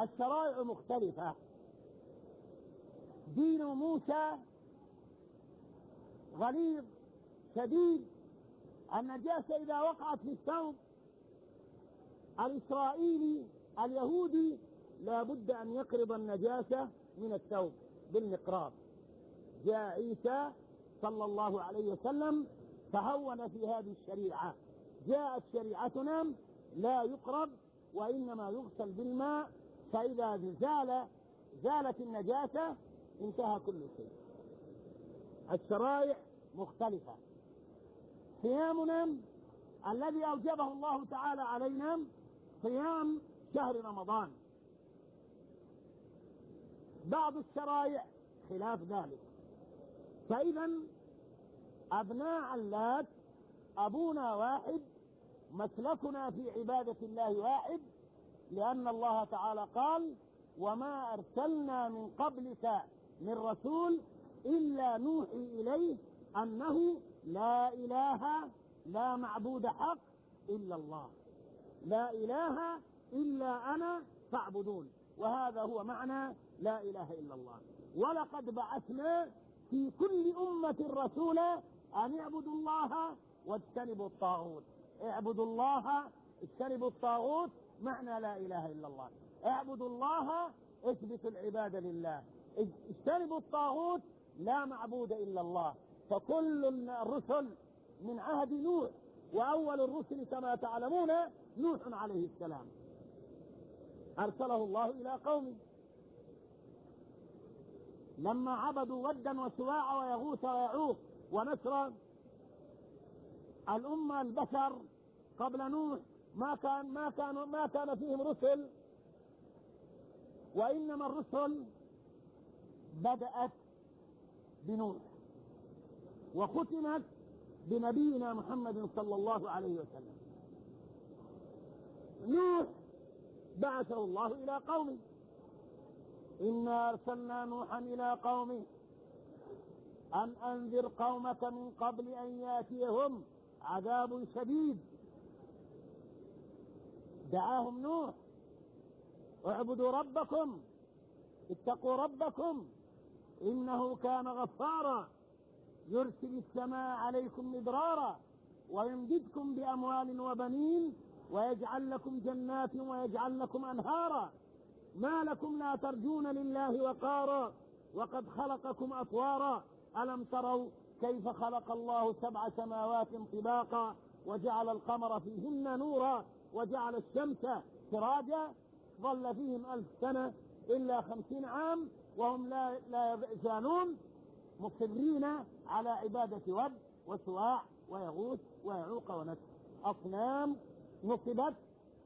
الشرائع مختلفة. دين موسى غليظ شديد. النجاسة إذا وقعت في الثوب. الإسرائيلي اليهودي لا بد أن يقرب النجاسة من الثوب بالمقراض. جاء عيسى صلى الله عليه وسلم تهون في هذه الشريعة. جاءت شريعتنا لا يقرب وإنما يغسل بالماء فإذا زال زالت النجاسة انتهى كل شيء. الشرائع مختلفة. صيامنا الذي أوجبه الله تعالى علينا صيام شهر رمضان. بعض الشرائع خلاف ذلك. فإذا أبناء علات أبونا واحد مسلكنا في عبادة الله واحد لأن الله تعالى قال وما أرسلنا من قبلك من رسول إلا نوحي إليه أنه لا إله لا معبود حق إلا الله لا إله إلا أنا فاعبدون وهذا هو معنى لا إله إلا الله. ولقد بعثنا في كل أمة رسولا أن اعبدوا الله واجتنبوا الطاغوت. اعبدوا الله اجتنبوا الطاغوت معنى لا إله إلا الله. اعبدوا الله اثبتوا العبادة لله. اجتنبوا الطاغوت لا معبود إلا الله. فكل الرسل من عهد نوح وأول الرسل كما تعلمون نوح عليه السلام. أرسله الله إلى قومه لما عبدوا ودا وسواع ويغوث ويعوق ونسرا الأمة البشر قبل نوح ما كان ما كان ما كان فيهم رسل وإنما الرسل بدأت بنوح وختمت بنبينا محمد صلى الله عليه وسلم. نوح بعثه الله إلى قومه. إنا أرسلنا نوحا إلى قومه. أن أنذر قومك من قبل أن يأتيهم عذاب شديد. دعاهم نوح. اعبدوا ربكم. اتقوا ربكم. إنه كان غفارا. يرسل السماء عليكم مدرارا. ويمددكم بأموال وبنين. ويجعل لكم جنات ويجعل لكم أنهارا. ما لكم لا ترجون لله وقارا. وقد خلقكم أطوارا. ألم تروا كيف خلق الله سبع سماوات طباقا؟ وجعل القمر فيهن نورا. وجعل الشمس سراجا ظل فيهم ألف سنة إلا خمسين عام وهم لا, لا يزالون مصرين على عبادة ود وسواع ويغوث ويعوق ونسر أصنام نصبت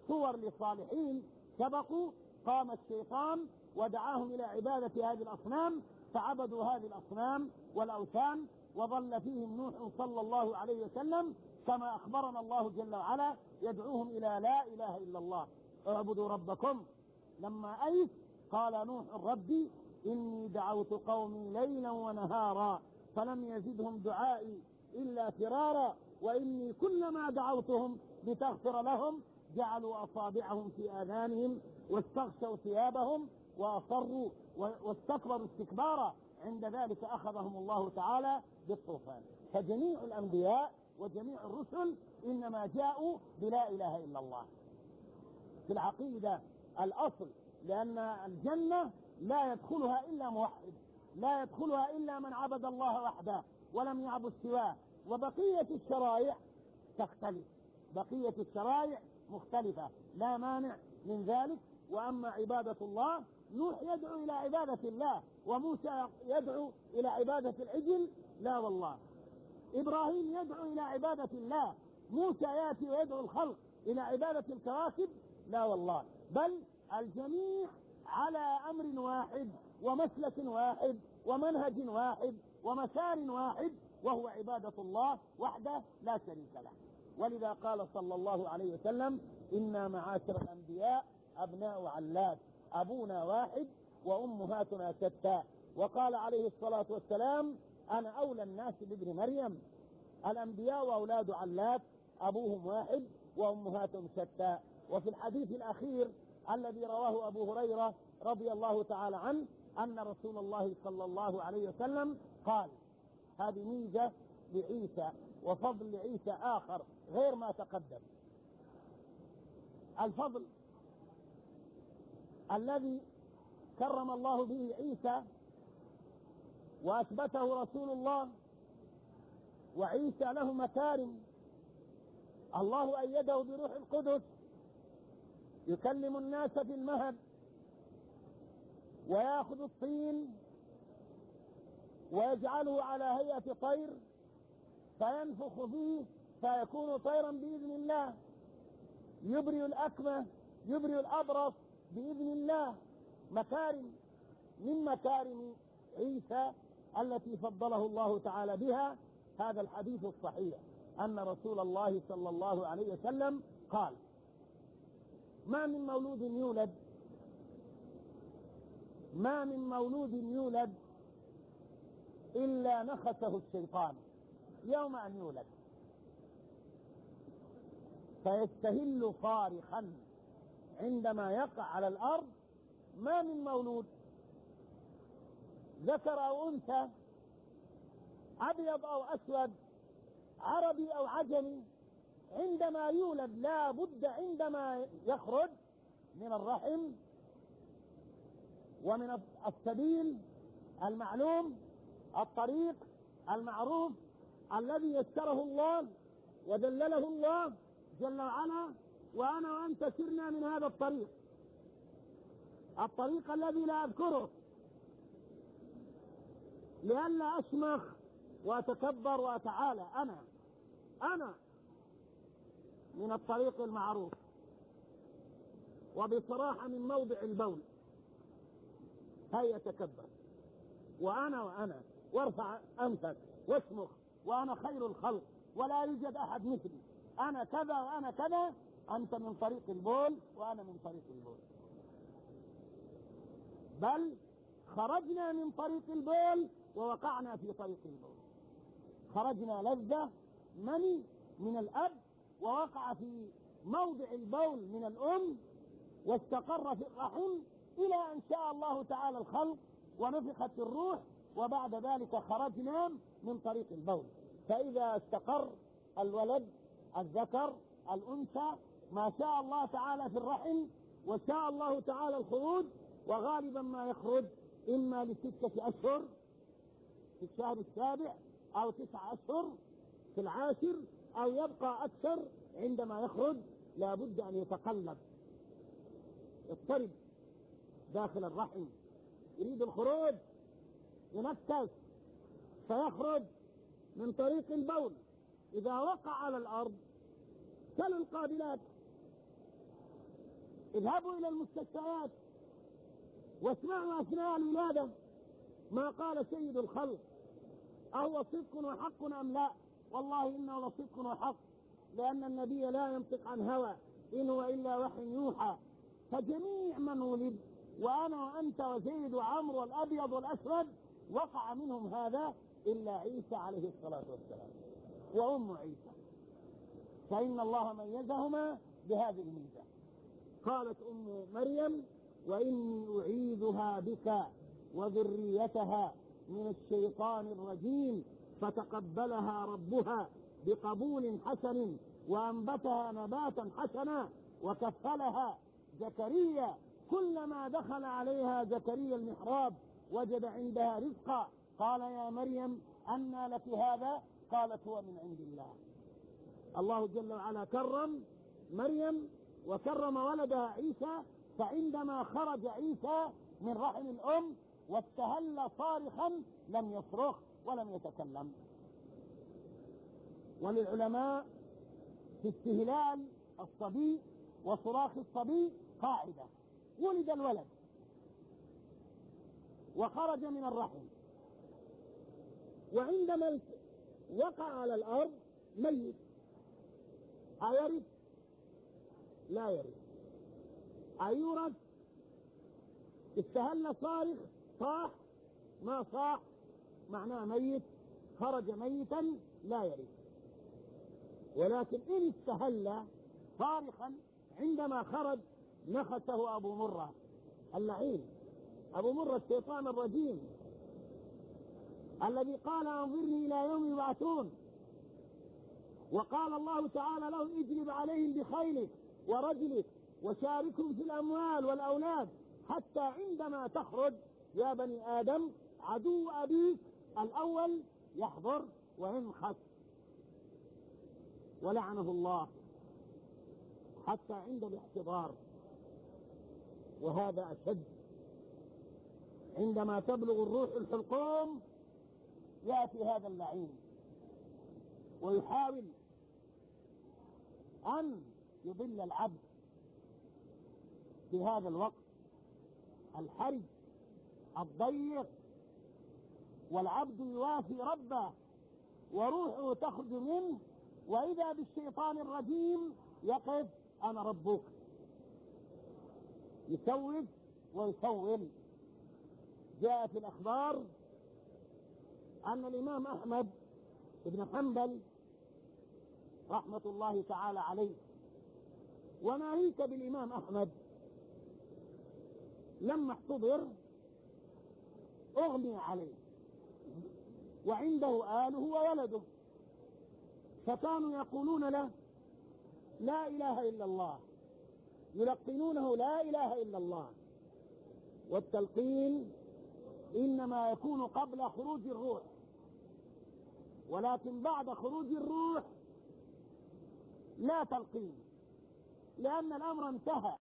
صور لصالحين سبقوا قام الشيطان ودعاهم إلى عبادة هذه الأصنام فعبدوا هذه الأصنام والأوثان وظل فيهم نوح صلى الله عليه وسلم كما أخبرنا الله جل وعلا يدعوهم إلى لا إله إلا الله. اعبدوا ربكم. لما أيس قال نوح ربي إني دعوت قومي ليلا ونهارا فلم يزدهم دعائي إلا فرارا وإني كلما دعوتهم لتغفر لهم جعلوا أصابعهم في آذانهم واستغشوا ثيابهم وأصروا واستكبروا استكبارا. عند ذلك أخذهم الله تعالى بالطوفان. فجميع الأنبياء وجميع الرسل إنما جاءوا بلا إله إلا الله. في العقيدة الأصل لأن الجنة لا يدخلها إلا موحد لا يدخلها إلا من عبد الله وحده ولم يعبد سواه. وبقية الشرائع تختلف بقية الشرائع مختلفة لا مانع من ذلك. وأما عبادة الله نوح يدعو إلى عبادة الله وموسى يدعو إلى عبادة العجل لا والله. إبراهيم يدعو إلى عبادة الله. موسى يأتي ويدعو الخلق إلى عبادة الكواكب؟ لا والله. بل الجميع على أمر واحد ومسلك واحد ومنهج واحد ومسار واحد وهو عبادة الله وحده لا شريك له. ولذا قال صلى الله عليه وسلم إنا معاشر الأنبياء أبناء علات أبونا واحد وأمهاتنا شتى وقال عليه الصلاة والسلام أنا أولى الناس بابن مريم. الأنبياء وأولاد علات أبوهم واحد وأمهاتهم شتى وفي الحديث الأخير الذي رواه أبو هريرة رضي الله تعالى عنه أن رسول الله صلى الله عليه وسلم قال هذه ميزة لعيسى وفضل لعيسى آخر غير ما تقدم. الفضل الذي كرم الله به عيسى وأثبته رسول الله وعيسى له مكارم. الله أيده بروح القدس يكلم الناس في المهد ويأخذ الطين ويجعله على هيئة طير فينفخ فيه فيكون طيرا بإذن الله. يبرئ الأكمة يبرئ الأبرص بإذن الله. مكارم من مكارم عيسى التي فضله الله تعالى بها هذا الحديث الصحيح أن رسول الله صلى الله عليه وسلم قال ما من مولود يولد؟ ما من مولود يولد إلا نخسه الشيطان يوم أن يولد. فيستهل صارخا عندما يقع على الأرض ما من مولود؟ ذكر أو أنثى أبيض أو أسود عربي أو عجمي عندما يولد لا بد عندما يخرج من الرحم ومن السبيل المعلوم الطريق المعروف الذي يسره الله ودلله الله جل وعلا وأنا وأنت سرنا من هذا الطريق. الطريق الذي لا أذكره. لئلا اشمخ وأتكبر وأتعالى. أنا أنا من الطريق المعروف. وبصراحة من موضع البول. هيا تكبر. وأنا وأنا. وارفع أنفك. واسمخ. وأنا خير الخلق. ولا يوجد أحد مثلي. أنا كذا وأنا كذا. أنت من طريق البول وأنا من طريق البول. بل خرجنا من طريق البول ووقعنا في طريق البول خرجنا لذة مني من الأب ووقع في موضع البول من الأم واستقر في الرحم إلى أن شاء الله تعالى الخلق ونفخت الروح وبعد ذلك خرجنا من طريق البول. فإذا استقر الولد الذكر الأنثى ما شاء الله تعالى في الرحم وشاء الله تعالى الخروج وغالبا ما يخرج إما لستة أشهر في الشهر السابع أو تسعة أشهر في العاشر أو يبقى أكثر عندما يخرج لابد أن يتقلب. يضطرب داخل الرحم. يريد الخروج ينفس فيخرج من طريق البول. إذا وقع على الأرض كل القابلات. اذهبوا إلى المستشفيات. واسمعوا أثناء الولادة ما قال سيد الخلق. أهو صدق وحق أم لا؟ والله إنه لصدق وحق لأن النبي لا ينطق عن هوى إن هو إلا وحي يوحى. فجميع من ولد وأنا وأنت وزيد وعمرو والأبيض والأسود وقع منهم هذا إلا عيسى عليه الصلاة والسلام وأم عيسى. فإن الله ميزهما بهذه الميزة. قالت أم مريم وإني أعيذها بك وذريتها من الشيطان الرجيم فتقبلها ربها بقبول حسن وأنبتها نباتا حسنا وكفلها زكريا. كلما دخل عليها زكريا المحراب وجد عندها رزقا. قال يا مريم أنى لك هذا؟ قالت هو من عند الله. الله جل وعلا كرم مريم وكرم ولدها عيسى فعندما خرج عيسى من رحم الأم واستهل صارخا لم يصرخ ولم يتكلم. وللعلماء في استهلال الصبي وصراخ الصبي قاعدة. ولد الولد. وخرج من الرحم. وعندما وقع على الأرض ميت. أيرث؟ لا يرث. أيورث؟ استهل صارخ صاح ما صاح معناه ميت خرج ميتا لا يرث ولكن إن استهل صارخا عندما خرج نخسه أبو مرة اللعين. أبو مرة الشيطان الرجيم الذي قال أنظرني إلى يوم يبعثون. وقال الله تعالى له اجلب عليهم بخيلك ورجلك وشاركهم في الأموال والأولاد حتى عندما تخرج يا بني آدم عدو أبيك الأول يحضر وينخس ولعنه الله حتى عند الاحتضار. وهذا أشد. عندما تبلغ الروح الحلقوم يأتي هذا اللعين. ويحاول أن يضل العبد في هذا الوقت الحرج الضيق والعبد يوافي ربه وروحه تخرج منه وإذا بالشيطان الرجيم يقف أنا ربك. يسوف ويسول جاء في الأخبار أن الإمام أحمد بن حنبل رحمة الله تعالى عليه وناهيك بالإمام أحمد لما احتضر أغمي عليه. وعنده آله وولده. فكانوا يقولون له لا إله إلا الله. يلقنونه لا إله إلا الله. والتلقين إنما يكون قبل خروج الروح. ولكن بعد خروج الروح لا تلقين. لأن الأمر انتهى.